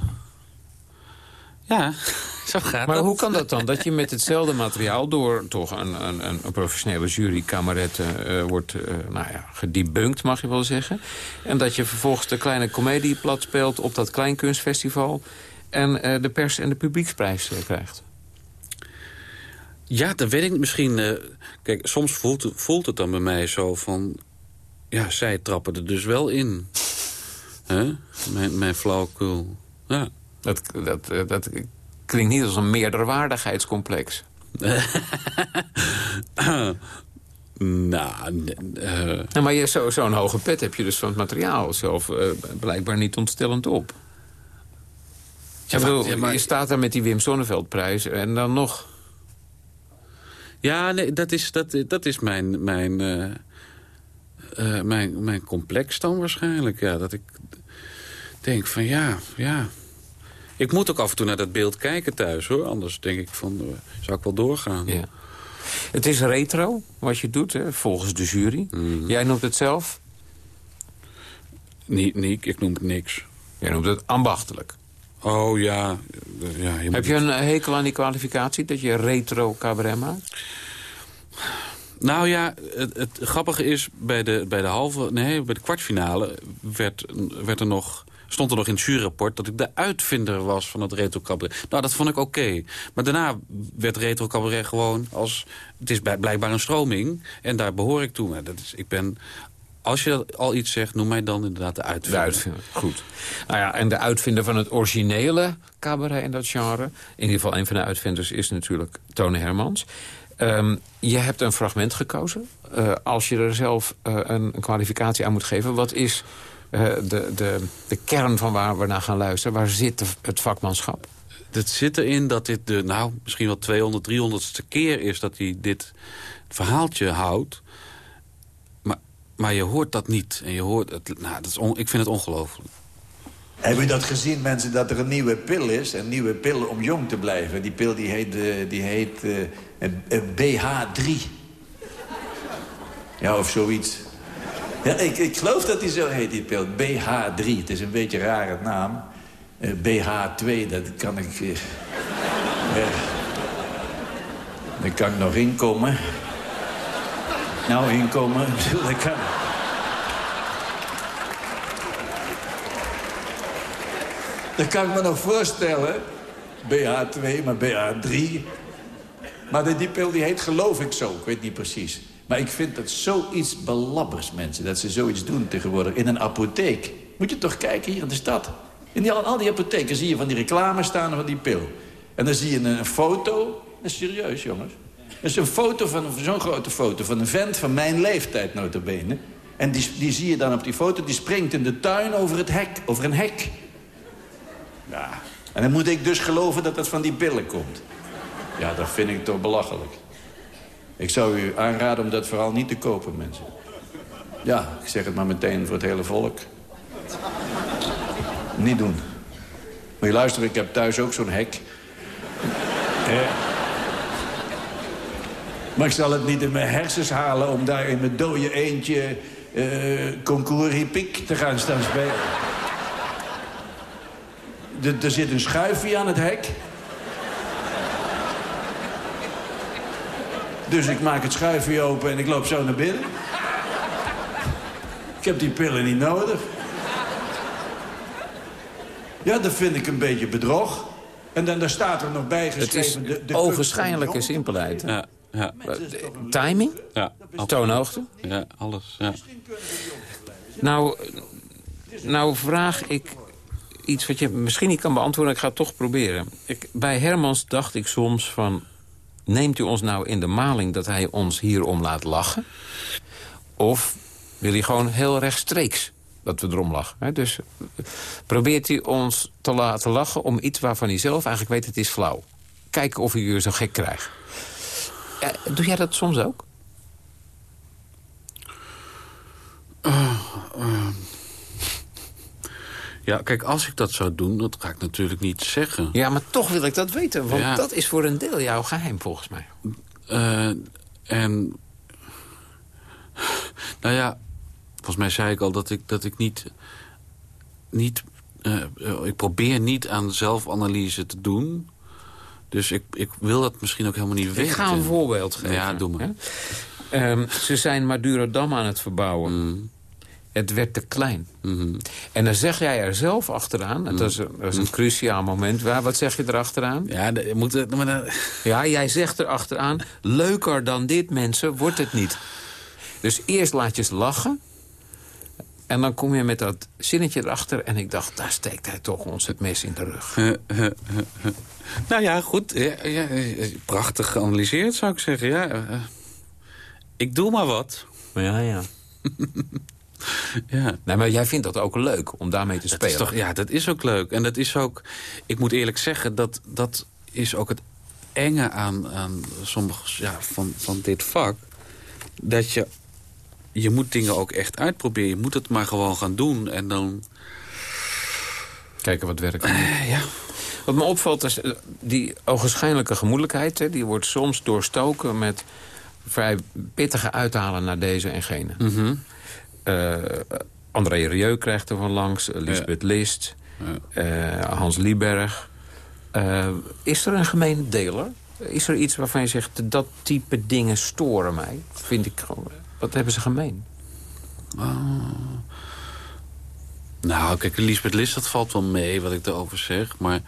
Speaker 13: Ja, zo gaat
Speaker 12: maar
Speaker 13: dat.
Speaker 12: hoe kan dat dan? Dat je met hetzelfde materiaal door toch een, een, een professionele jury, kameretten, uh, wordt uh, nou ja, gedebunked, mag je wel zeggen. En dat je vervolgens de kleine komedie plat speelt op dat kleinkunstfestival en uh, de pers- en de publieksprijs krijgt.
Speaker 13: Ja, dat weet ik misschien. kijk, soms voelt, voelt het dan bij mij zo van... Ja, zij trappen er dus wel in. Huh? Mijn, mijn. Ja.
Speaker 12: Dat, dat, dat klinkt niet als een meerderwaardigheidscomplex.
Speaker 13: nou, uh...
Speaker 12: maar zo'n zo hoge pet heb je dus van het materiaal zelf uh, blijkbaar niet ontstellend op. Ja, bedoel, ja, maar... Je staat daar met die Wim Sonneveldprijs en dan nog...
Speaker 13: Ja, nee, dat is, dat, dat is mijn, mijn, uh, mijn, mijn complex dan waarschijnlijk. Ja, dat ik denk van ja, ja, ik moet ook af en toe naar dat beeld kijken thuis, hoor. Anders denk ik van, uh, zou ik wel doorgaan.
Speaker 12: Ja. Het is retro, wat je doet, hè, volgens de jury.
Speaker 13: Mm.
Speaker 12: Jij noemt het zelf?
Speaker 13: Niet, niet, ik noem het niks.
Speaker 12: Jij noemt het ambachtelijk.
Speaker 13: Oh, ja. ja
Speaker 12: je Heb je een hekel aan die kwalificatie, dat je retro cabaret maakt?
Speaker 13: Nou ja, het, het, grappige is, bij de, bij de halve, nee, bij de kwartfinale werd, werd er nog stond er nog in het juryrapport dat ik de uitvinder was van het retro cabaret. Nou, dat vond ik oké. Maar daarna werd retro cabaret gewoon als... Het is blijkbaar een stroming en daar behoor ik toe. Dat is, ik ben als je al iets zegt, noem mij dan inderdaad de uitvinder.
Speaker 12: De uitvinder, goed. Nou ja, en de uitvinder van het originele cabaret in dat genre... in ieder geval een van de uitvinders is natuurlijk Tone Hermans. Um, je hebt een fragment gekozen. Uh, als je er zelf uh, een, een kwalificatie aan moet geven... wat is de, de, de kern van waar we naar gaan luisteren? Waar zit het vakmanschap?
Speaker 13: Het zit erin dat dit de, nou, misschien wel 200, 300ste keer is... dat hij dit verhaaltje houdt. Maar, maar je hoort dat niet. En je hoort het, nou, dat is on, ik vind het ongelooflijk.
Speaker 19: Heb je dat gezien, mensen, dat er een nieuwe pil is? Een nieuwe pil om jong te blijven. Die pil die heet, eh, die heet eh, eh, eh, BH3. Ja, of zoiets. Ja, ik, ik geloof dat die zo heet, die pil. BH3. Het is een beetje een rare naam. Eh, BH2, dat kan ik... eh, daar kan ik nog inkomen. Nou, inkomen, dat kan. Dat kan ik me nog voorstellen. BH2, maar BH3. Maar die pil die heet geloof ik zo, ik weet niet precies. Maar ik vind dat zoiets belabbers, mensen. Dat ze zoiets doen tegenwoordig in een apotheek. Moet je toch kijken hier in de stad. In die, al, die apotheken zie je van die reclame staan van die pil. En dan zie je een, een foto. Dat is serieus, jongens. Dat is een foto van zo'n grote foto van een vent van mijn leeftijd, notabene. En die, die zie je dan op die foto. Die springt in de tuin over het hek, over een hek. Ja. En dan moet ik dus geloven dat dat van die pillen komt. Ja, dat vind ik toch belachelijk. Ik zou u aanraden om dat vooral niet te kopen, mensen. Ja, ik zeg het maar meteen voor het hele volk. Niet doen. Moet je luisteren, ik heb thuis ook zo'n hek. Eh. Maar ik zal het niet in mijn hersens halen om daar in mijn dode eentje... eh concours hippiek te gaan staan spelen. Er zit een schuifje aan het hek. Dus ik maak het schuifje open en ik loop zo naar binnen. Ik heb die pillen niet nodig. Ja, dat vind ik een beetje bedrog. En dan daar staat er nog bij
Speaker 12: Het is
Speaker 19: geschreven... de, de
Speaker 12: ogenschijnlijke simpelheid.
Speaker 13: Ja, ja.
Speaker 12: Timing?
Speaker 13: Ja,
Speaker 12: Toonhoogte?
Speaker 13: Ja, alles, ja.
Speaker 12: Nou, nou vraag ik iets wat je misschien niet kan beantwoorden. Ik ga het toch proberen. Ik, bij Hermans dacht ik soms van... neemt u ons nou in de maling dat hij ons hierom laat lachen? Of wil hij gewoon heel rechtstreeks dat we erom lachen? Dus eh, probeert u ons te laten lachen om iets waarvan hij zelf eigenlijk weet het is flauw. Kijken of u u zo gek krijgt. Eh, doe jij dat soms ook?
Speaker 13: Ehm. Ja, kijk, als ik dat zou doen, dat ga ik natuurlijk niet zeggen.
Speaker 12: Ja, maar toch wil ik dat weten. Want
Speaker 13: Ja.
Speaker 12: dat is voor een deel jouw geheim, volgens mij.
Speaker 13: Eh, en... Nou ja, volgens mij zei ik al dat ik, dat ik niet... niet eh, ik probeer niet aan zelfanalyse te doen. Dus ik, ik wil dat misschien ook helemaal niet weten.
Speaker 12: Ik ga een voorbeeld geven.
Speaker 13: Ja, doe maar.
Speaker 12: Ehm, ze zijn Madurodam aan het verbouwen.
Speaker 13: Mm.
Speaker 12: Het werd te klein.
Speaker 13: Mm-hmm.
Speaker 12: En dan zeg jij er zelf achteraan... dat is, een- dat is een cruciaal moment. Waar, wat zeg je erachteraan?
Speaker 13: Ja, de, moet het, maar dan-
Speaker 12: ja, jij zegt erachteraan... leuker dan dit, mensen, wordt het niet. Dus eerst laat je ze lachen... En dan kom je met dat zinnetje erachter... en ik dacht, daar steekt hij toch ons het mes in de rug.
Speaker 13: Nou ja, goed. Ja, ja, prachtig geanalyseerd, zou ik zeggen. Ja, eh, ik doe maar wat.
Speaker 12: Ja, ja.
Speaker 13: ja.
Speaker 12: Nee, maar jij vindt dat ook leuk om daarmee te
Speaker 13: Dat
Speaker 12: spelen.
Speaker 13: is toch, ja, dat is ook leuk. En dat is ook... Ik moet eerlijk zeggen, dat, dat is ook het enge aan, aan sommige ja, van, van dit vak. Dat je... Je moet dingen ook echt uitproberen. Je moet het maar gewoon gaan doen. En dan...
Speaker 12: Kijken wat werkt.
Speaker 13: ja.
Speaker 12: Wat me opvalt is eh, die ogenschijnlijke gemoedelijkheid. Hè, die wordt soms doorstoken met vrij pittige uithalen naar deze en gene. Eh, André Rieu krijgt er van langs. Lisbeth List. eh, Hans Lieberg. Eh, is er een gemeen deler? Is er iets waarvan je zegt... dat type dingen storen mij? Vind ik gewoon... Wat hebben ze gemeen?
Speaker 13: Ah. Nou, kijk, Lisbeth List, dat valt wel mee wat ik erover zeg. Maar eh,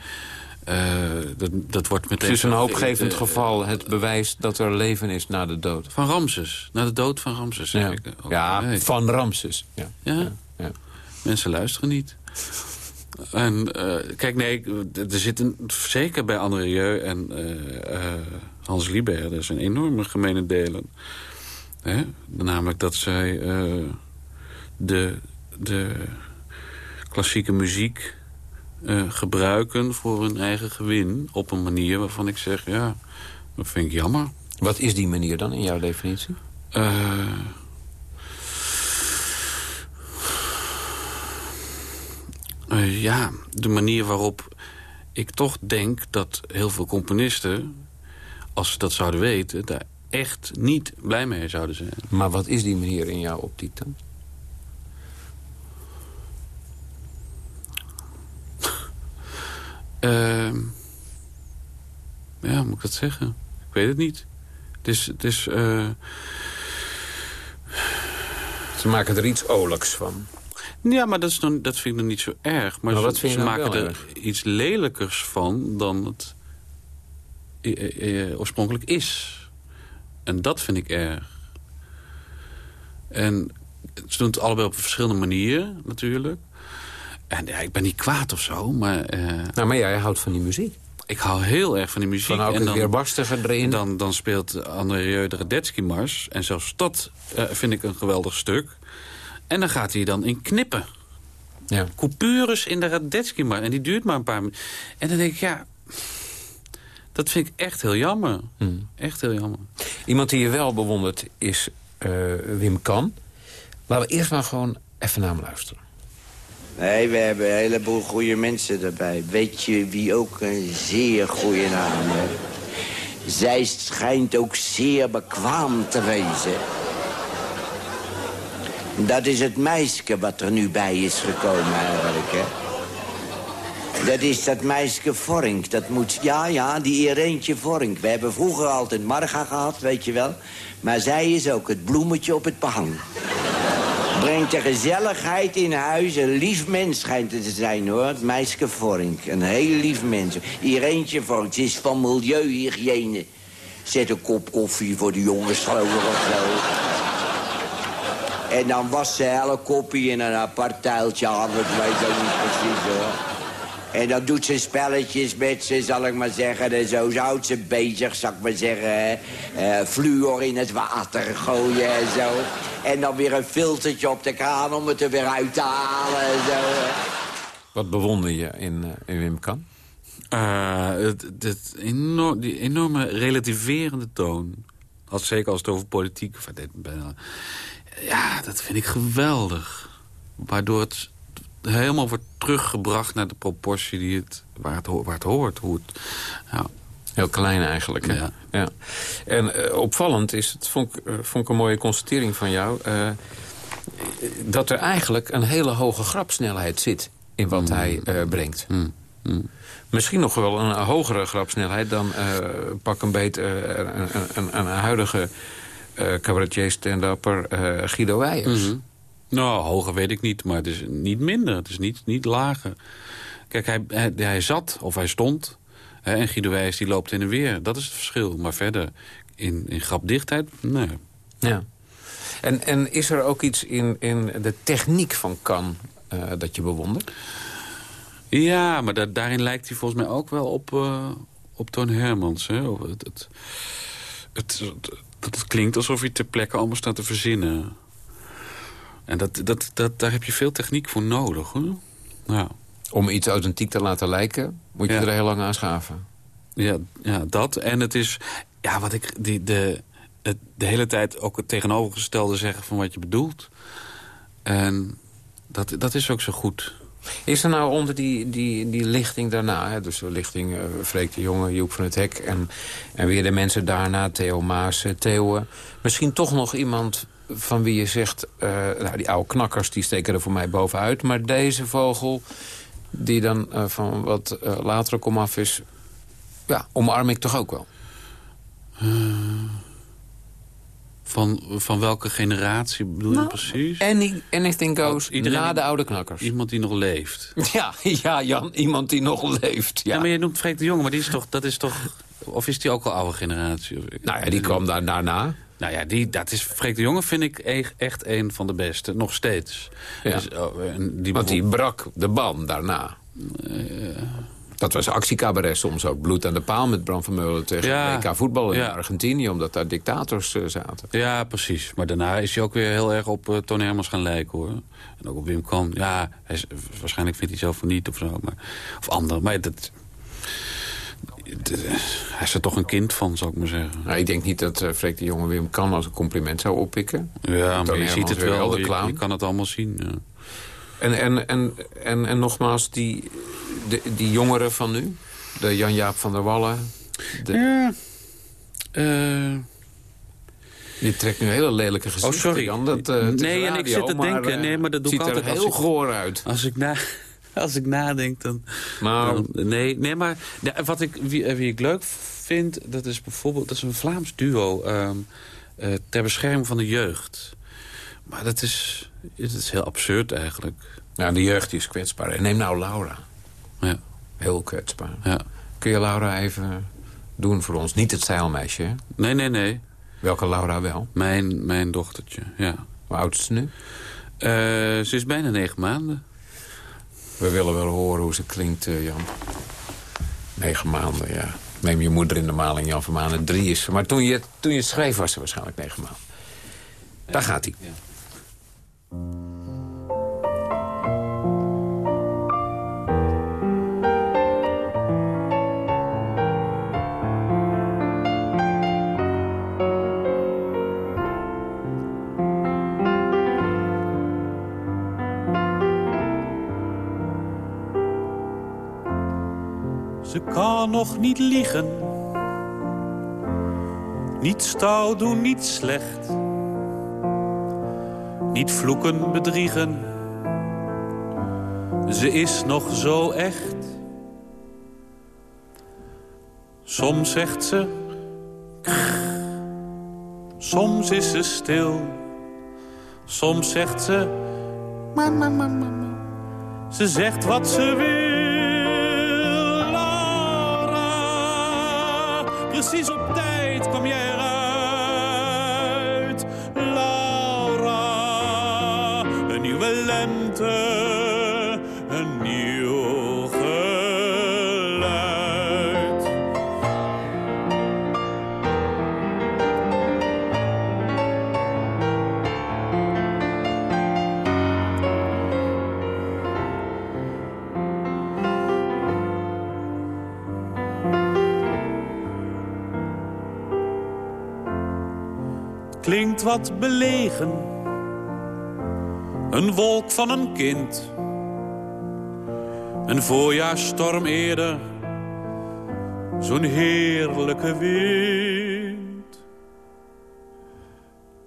Speaker 13: dat, dat wordt meteen...
Speaker 12: Het is een hoopgevend
Speaker 13: Eh,
Speaker 12: geval. Het bewijs dat er leven is na de dood.
Speaker 13: Van Ramses. Na de dood van Ramses,
Speaker 12: Ja,
Speaker 13: ik. ook.
Speaker 12: ja
Speaker 13: Nee.
Speaker 12: van Ramses. Ja.
Speaker 13: Ja.
Speaker 12: Ja.
Speaker 13: Mensen luisteren niet. En eh, kijk, nee, er zit een, zeker bij André Rieu en eh, eh, Hans Lieber... er zijn enorme gemene delen. Hè? Namelijk dat zij eh, de, de klassieke muziek eh, gebruiken voor hun eigen gewin... op een manier waarvan ik zeg, ja, dat vind ik jammer.
Speaker 12: Wat is die manier dan in jouw definitie?
Speaker 13: Eh, Eh, ja, de manier waarop ik toch denk dat heel veel componisten... als ze dat zouden weten, daar echt niet blij mee zouden zijn.
Speaker 12: Maar wat is die manier in jouw optiek dan?
Speaker 13: Ehm, ja, hoe moet ik dat zeggen? Ik weet het niet. Het is... Het is eh,
Speaker 12: Ze maken er iets olijks van.
Speaker 13: Ja, maar dat, is dan, dat vind ik nog niet zo erg. Maar
Speaker 12: Nou,
Speaker 13: ze, maken er
Speaker 12: erg?
Speaker 13: iets lelijkers van dan het eh, eh, oorspronkelijk is. En dat vind ik erg. En ze doen het allebei op verschillende manieren, natuurlijk. En ja, ik ben niet kwaad of zo, maar... eh,
Speaker 12: nou, maar jij houdt van die muziek.
Speaker 13: Ik hou heel erg van die muziek.
Speaker 12: Van ook weerbarstige erin.
Speaker 13: Dan, dan speelt André de Radetzky Mars. En zelfs dat eh, vind ik een geweldig stuk. En dan gaat hij dan in knippen.
Speaker 12: Ja.
Speaker 13: Coupures in de Radetzky Mars. En die duurt maar een paar minuten. En dan denk ik, ja... Dat vind ik echt heel jammer.
Speaker 12: Hmm.
Speaker 13: Echt heel jammer.
Speaker 12: Iemand die je wel bewondert is eh, Wim Kan. Laten we eerst maar gewoon even naar hem luisteren.
Speaker 20: Nee, we hebben een heleboel goede mensen erbij. Weet je wie ook een zeer goede naam heeft? Zij schijnt ook zeer bekwaam te wezen. Dat is het meisje wat er nu bij is gekomen eigenlijk, hè. Dat is dat meisje Vorink. Dat moet, ja, ja, die Ireentje Vorink. We hebben vroeger altijd Marga gehad, weet je wel. Maar zij is ook het bloemetje op het behang. Brengt de gezelligheid in huis. Een lief mens schijnt het te zijn, hoor. Het meisje Vorink. Een heel lief mens. Ireentje Vorink. Ze is van milieuhygiëne. Zet een kop koffie voor de jongens, ik, of zo. En dan was ze hele koppie in een apart tuiltje aan. Ik weet ook niet precies, hoor. En dan doet ze spelletjes met ze, zal ik maar zeggen. En zo houdt ze bezig, zal ik maar zeggen. Eh, fluor in het water gooien en zo. En dan weer een filtertje op de kraan om het er weer uit te halen en zo.
Speaker 12: Wat bewonder je in, eh, in Wim Kan?
Speaker 13: Eh, het, het enorm, die enorme relativerende toon. Als, zeker als het over politiek... of dit- ben- Ja, dat vind ik geweldig. Waardoor het helemaal wordt teruggebracht naar de proportie die het, waar, het, waar het hoort. Hoe het, ja.
Speaker 12: Heel klein eigenlijk, hè? Ja. En eh, opvallend is, het vond, ik, eh, vond ik een mooie constatering van jou... eh, dat er eigenlijk een hele hoge grapsnelheid zit in wat hij eh, brengt. Misschien nog wel een hogere grapsnelheid dan pak een beet een, een, een, een huidige cabaretier stand-upper Guido Weijers.
Speaker 13: Nou, hoger weet ik niet, maar het is niet minder. Het is niet, niet lager. Kijk, hij, hij, hij zat of hij stond. Hè, en Guido Wijs die loopt in en weer. Dat is het verschil. Maar verder, in, in grapdichtheid, nee.
Speaker 12: Ja. En, en is er ook iets in, in de techniek van Kan eh, dat je bewondert?
Speaker 13: Ja, maar da- daarin lijkt hij volgens mij ook wel op, eh, op Toon Hermans. Hè? Het, het, het, het, dat het klinkt alsof hij ter plekke allemaal staat te verzinnen. En dat, dat, dat, daar heb je veel techniek voor nodig. Hoor. Ja.
Speaker 12: Om iets authentiek te laten lijken, moet je
Speaker 13: Ja.
Speaker 12: er heel lang aan schaven.
Speaker 13: Ja, ja, dat. En het is, ja, wat ik die, de, het, de hele tijd ook het tegenovergestelde zeggen van wat je bedoelt. En dat, dat is ook zo goed.
Speaker 12: Is er nou onder die, die, die lichting daarna, hè, dus de lichting eh Freek de Jonge, Joep van het Hek... en, en weer de mensen daarna, Theo Maas, Theo... eh, misschien toch nog iemand van wie je zegt... eh, nou, die oude knakkers die steken er voor mij bovenuit... maar deze vogel, die dan eh, van wat eh, latere komaf is... ja, omarm ik toch ook wel.
Speaker 13: Van, van welke generatie bedoel je
Speaker 12: Nou,
Speaker 13: precies?
Speaker 12: Any, anything goes
Speaker 13: Iedereen
Speaker 12: na de oude knakkers.
Speaker 13: Iemand die nog leeft.
Speaker 12: Ja, ja, Jan, iemand die nog leeft. Ja,
Speaker 13: Ja, maar je noemt Freek de Jonge, maar die is toch, dat is toch... Of is die ook al oude generatie?
Speaker 12: Nou ja, die kwam daar daarna.
Speaker 13: Nou ja, die, dat is, Freek de Jonge vind ik e- echt een van de beste. Nog steeds.
Speaker 12: Ja.
Speaker 13: Dus, oh, die
Speaker 12: Want die brak de ban daarna. Dat was actiecabaret soms ook. Bloed aan de paal met Bram van Meulen tegen
Speaker 13: Ja.
Speaker 12: WK voetbal in
Speaker 13: Ja.
Speaker 12: Argentinië. Omdat daar dictators eh, zaten.
Speaker 13: Ja, precies. Maar daarna is hij ook weer heel erg op uh, Toon Hermans gaan lijken, hoor. En ook op Wim Kan. Ja, hij is, waarschijnlijk vindt hij zelf van niet of zo. Maar, of ander. Maar dat... de- hij is er toch een kind van, zou ik maar zeggen.
Speaker 12: Nou, ik denk niet dat eh Freek de Jonge Wim kan als een compliment zou oppikken.
Speaker 13: Ja, maar je ziet het wel. Je, kan het allemaal zien. Ja.
Speaker 12: En, en, en, en, en nogmaals, die, de, die jongeren van nu? De Jan-Jaap van der Wallen? De...
Speaker 21: Ja. Eh,
Speaker 12: Je trekt nu hele lelijke gezichten,
Speaker 21: Oh, sorry.
Speaker 12: Jan. Dat, eh,
Speaker 21: nee, en ik zit te
Speaker 12: maar,
Speaker 21: denken.
Speaker 12: eh,
Speaker 21: nee, maar dat doe
Speaker 12: ziet
Speaker 21: ik altijd
Speaker 12: er
Speaker 21: als
Speaker 12: heel
Speaker 21: ik-
Speaker 12: goor uit.
Speaker 21: Als ik, na, als ik nadenk, dan... Dan- nee, nee, maar wat ik, wie, wie ik leuk vind, dat is bijvoorbeeld... Dat is een Vlaams duo ehm, eh, ter bescherming van de jeugd. Maar dat is, het is heel absurd eigenlijk.
Speaker 12: Ja, de jeugd die is kwetsbaar. Neem nou Laura.
Speaker 21: Ja.
Speaker 12: Heel kwetsbaar.
Speaker 21: Ja.
Speaker 12: Kun je Laura even doen voor ons? Niet het zeilmeisje, hè?
Speaker 21: Nee, nee, nee.
Speaker 12: Welke Laura wel?
Speaker 21: Mijn, mijn dochtertje, ja.
Speaker 12: Hoe oud is ze nu?
Speaker 21: Eh, ze is bijna negen maanden.
Speaker 12: We willen wel horen hoe ze klinkt, eh, Jan. Negen maanden, ja. Neem je moeder in de maling, Jan van Maanden. Drie is. Maar toen je, toen je schreef was ze waarschijnlijk negen maanden. Daar gaat hij.
Speaker 13: Kan nog niet liegen. Niet stout doen, niet slecht. Niet vloeken, bedriegen. Ze is nog zo echt. Soms zegt ze... Soms is ze stil. Soms zegt ze... "Ma, ma, ma, ma, ma." Ze zegt wat ze wil, Precies op Wat belegen, een wolk van een kind. Een voorjaarsstorm eerder, zo'n heerlijke wind.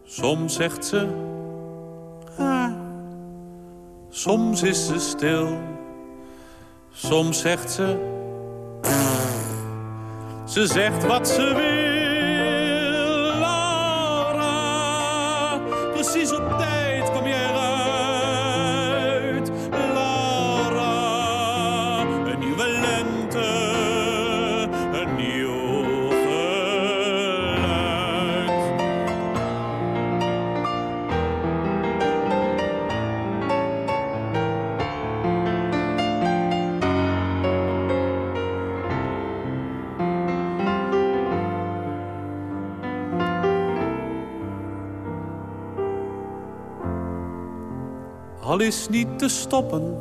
Speaker 13: Soms zegt ze, soms is ze stil. Soms zegt ze, ze zegt wat ze wil, Precies op Al is niet te stoppen.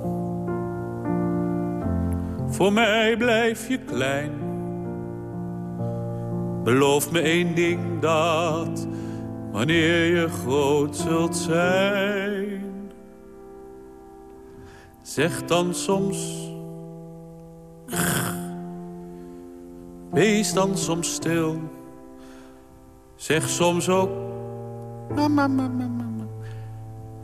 Speaker 13: Voor mij blijf je klein. Beloof me één ding dat wanneer je groot zult zijn. Zeg dan soms. Wees dan soms stil. Zeg soms ook. Mama.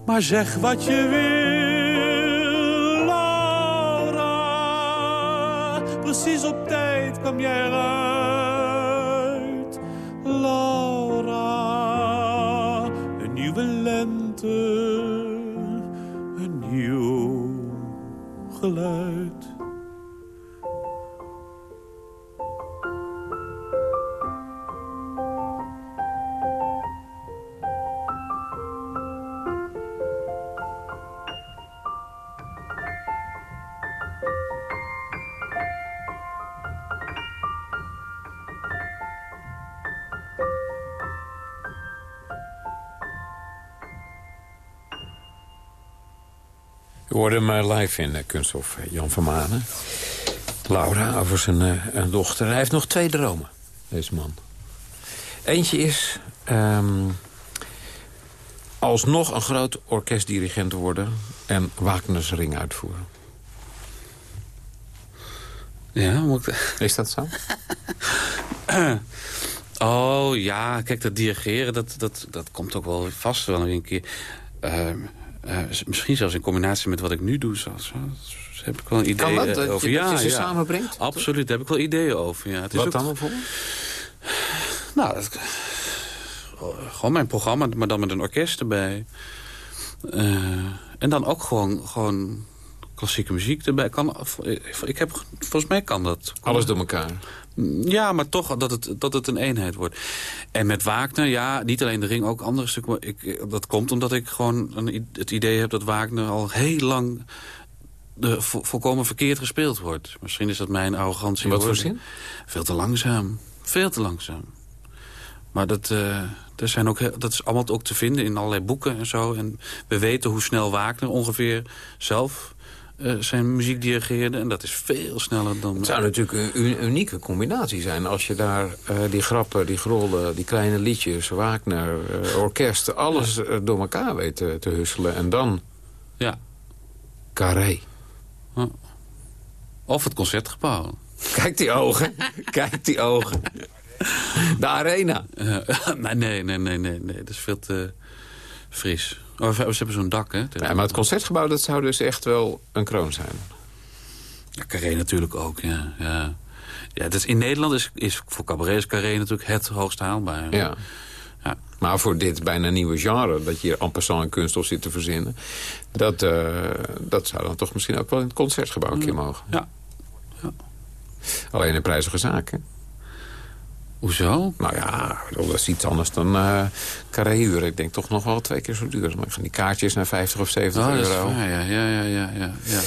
Speaker 13: Maar zeg wat je wil, Laura. Precies op tijd kwam jij eruit, Laura. Een nieuwe lente, een nieuw geluid.
Speaker 12: Hem eh, live in uh, Kunsthof eh, Jan van Manen. Laura over zijn eh, een dochter. Hij heeft nog twee dromen, deze man. Eentje is... ehm, alsnog een groot orkestdirigent worden... en Wagner's ring uitvoeren.
Speaker 13: Ja, moet ik...
Speaker 12: Is dat zo?
Speaker 13: oh ja, kijk, dat dirigeren, dat, dat, dat komt ook wel vast wel een keer. Eh, eh, misschien zelfs in combinatie met wat ik nu doe. Zo, zo, zo heb ik wel een idee
Speaker 12: Kan dat, je-
Speaker 13: over.
Speaker 12: dat
Speaker 13: ja,
Speaker 12: je ze
Speaker 13: ja.
Speaker 12: samenbrengt?
Speaker 13: Absoluut, daar heb ik wel ideeën over. Ja. Het is
Speaker 12: Wat
Speaker 13: ook-
Speaker 12: dan bijvoorbeeld?
Speaker 13: Nou, dat, gewoon mijn programma, maar dan met een orkest erbij. Eh, en dan ook gewoon, gewoon klassieke muziek erbij. Kan, ik heb, volgens mij kan dat.
Speaker 12: Alles door elkaar.
Speaker 13: Ja, maar toch dat het, dat het een eenheid wordt. En met Wagner, ja, niet alleen de ring, ook andere stukken. Maar ik, dat komt omdat ik gewoon een, het idee heb dat Wagner al heel lang... De, vo- volkomen verkeerd gespeeld wordt. Misschien is dat mijn arrogantie.
Speaker 12: In wat voor
Speaker 13: geworden. Veel te langzaam. Veel te langzaam. Maar dat, eh, er zijn ook, dat is allemaal ook te vinden in allerlei boeken en zo. En we weten hoe snel Wagner ongeveer zelf eh, zijn muziek dirigeerde. En dat is veel sneller dan...
Speaker 12: Het zou natuurlijk een unieke combinatie zijn... als je daar eh, die grappen, die grollen, die kleine liedjes... Wagner, eh, orkest, alles door elkaar weet te, te husselen. En dan...
Speaker 13: Ja.
Speaker 12: Carré.
Speaker 13: Of het concertgebouw.
Speaker 12: Kijk die ogen. Kijk die ogen. De arena.
Speaker 13: nee, nee, nee, nee, nee. Dat is veel te fris. Oh, ze hebben zo'n dak, hè?
Speaker 12: Ja, maar het concertgebouw dat zou dus echt wel een kroon zijn.
Speaker 13: Ja, Carré natuurlijk ook, ja. ja. ja in Nederland is, is voor cabaret is Carré natuurlijk het hoogst haalbaar.
Speaker 12: Ja. Maar voor dit bijna nieuwe genre, dat je hier en passant een kunststof zit te verzinnen... Dat, eh, dat zou dan toch misschien ook wel in het concertgebouw een keer mogen.
Speaker 13: Ja.
Speaker 12: Alleen een prijzige zaak, hè?
Speaker 13: Hoezo?
Speaker 12: Nou ja, dat is iets anders dan carré-uren. Ik denk toch nog wel twee keer zo duur. Maar van die kaartjes naar 50 of 70
Speaker 13: Oh, dat is
Speaker 12: euro.
Speaker 13: waar, ja, ja, ja, ja, ja, ja.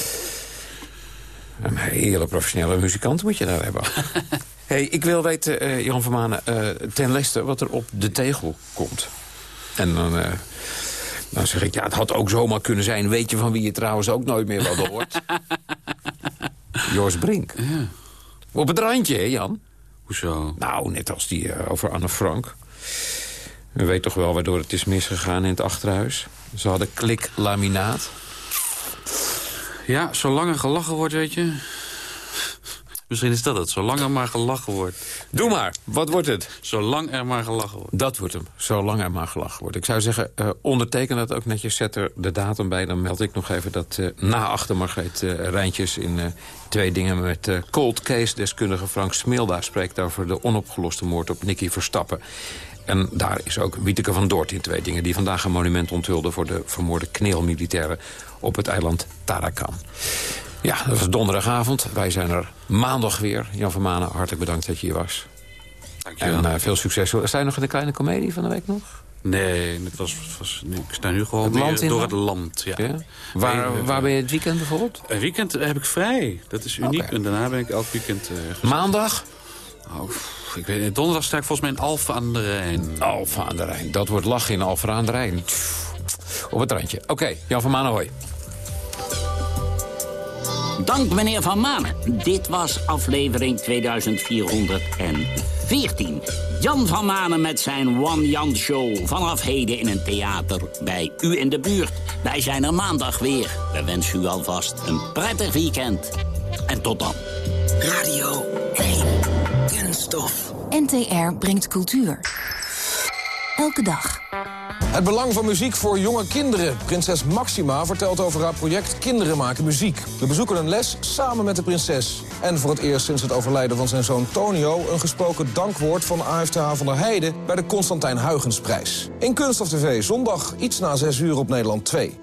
Speaker 12: Een hele professionele muzikant moet je daar hebben. hey, ik wil weten, eh, Jan van Manen, eh, ten leste wat er op de tegel komt. En dan, dan zeg ik, ja, het had ook zomaar kunnen zijn. Weet je van wie je trouwens ook nooit meer wat hoort? Joris Brink. Op het randje, hè, Jan?
Speaker 13: Hoezo?
Speaker 12: Nou, net als die eh, over Anne Frank. U weet toch wel waardoor het is misgegaan in het achterhuis? Ze hadden kliklaminaat.
Speaker 13: Ja, zolang er gelachen wordt, weet je... Misschien is dat het, zolang er maar gelachen wordt.
Speaker 12: Doe maar, wat wordt het?
Speaker 13: Zolang er maar gelachen wordt.
Speaker 12: Dat wordt hem, zolang er maar gelachen wordt. Ik zou zeggen, eh, onderteken dat ook netjes, zet er de datum bij. Dan meld ik nog even dat eh, na achter Margreet eh, Rijntjes... in twee dingen met cold case-deskundige Frank Smeelda... spreekt over de onopgeloste moord op Nicky Verstappen. En daar is ook Wieteke van Doort in twee dingen... die vandaag een monument onthulde voor de vermoorde kneelmilitairen... op het eiland Tarakan. Ja, dat was donderdagavond. Wij zijn er maandag weer. Jan van Manen, hartelijk bedankt dat je hier was.
Speaker 13: Dankjewel.
Speaker 12: En eh, veel succes. Sta je nog in de kleine komedie van de week nog?
Speaker 13: Nee, het was, was, nu, ik sta nu gewoon
Speaker 12: Het land
Speaker 13: door het land. Ja.
Speaker 12: Ja? Waar,
Speaker 13: Nee,
Speaker 12: waar ben je het weekend bijvoorbeeld?
Speaker 13: Een weekend heb ik vrij. Dat is uniek. En daarna ben ik elk weekend... eh,
Speaker 12: Maandag?
Speaker 13: Oh, ik weet niet. Donderdag sta ik volgens mij in Alphen aan de Rijn.
Speaker 12: Alphen aan de Rijn. Dat wordt lachen in Alphen aan de Rijn. Op het randje. Oké, Jan van Manen, hoi.
Speaker 11: Dank meneer Van Manen. Dit was aflevering 2414. Jan van Manen met zijn One Jan Show. Vanaf heden in een theater bij u in de buurt. Wij zijn er maandag weer. We wensen u alvast een prettig weekend. En tot dan.
Speaker 22: Radio 1. Kunststof.
Speaker 23: NTR brengt cultuur. Elke dag.
Speaker 24: Het belang van muziek voor jonge kinderen. Prinses Maxima vertelt over haar project Kinderen maken muziek. We bezoeken een les samen met de prinses. En voor het eerst sinds het overlijden van zijn zoon Tonio... een gesproken dankwoord van AFTH van der Heijden... bij de Constantijn Huygensprijs. In Kunst of TV, zondag iets na 6 uur op Nederland 2.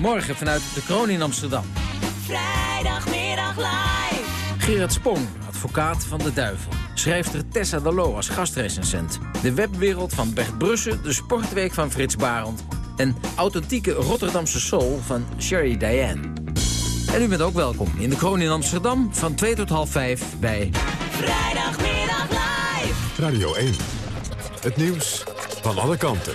Speaker 25: Morgen vanuit de Kroon in Amsterdam.
Speaker 6: Vrijdagmiddag live.
Speaker 25: Gerard Spong, advocaat van de duivel. Schrijfster Tessa Dallo als gastrecensent. De webwereld van Bert Brussen, de sportweek van Frits Barend... en authentieke Rotterdamse soul van Sherry Diane. En u bent ook welkom in de Kroon in Amsterdam van 2 tot half 5 bij...
Speaker 6: Vrijdagmiddag live.
Speaker 10: Radio 1. Het nieuws van alle kanten.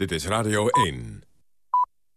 Speaker 10: Dit is Radio 1.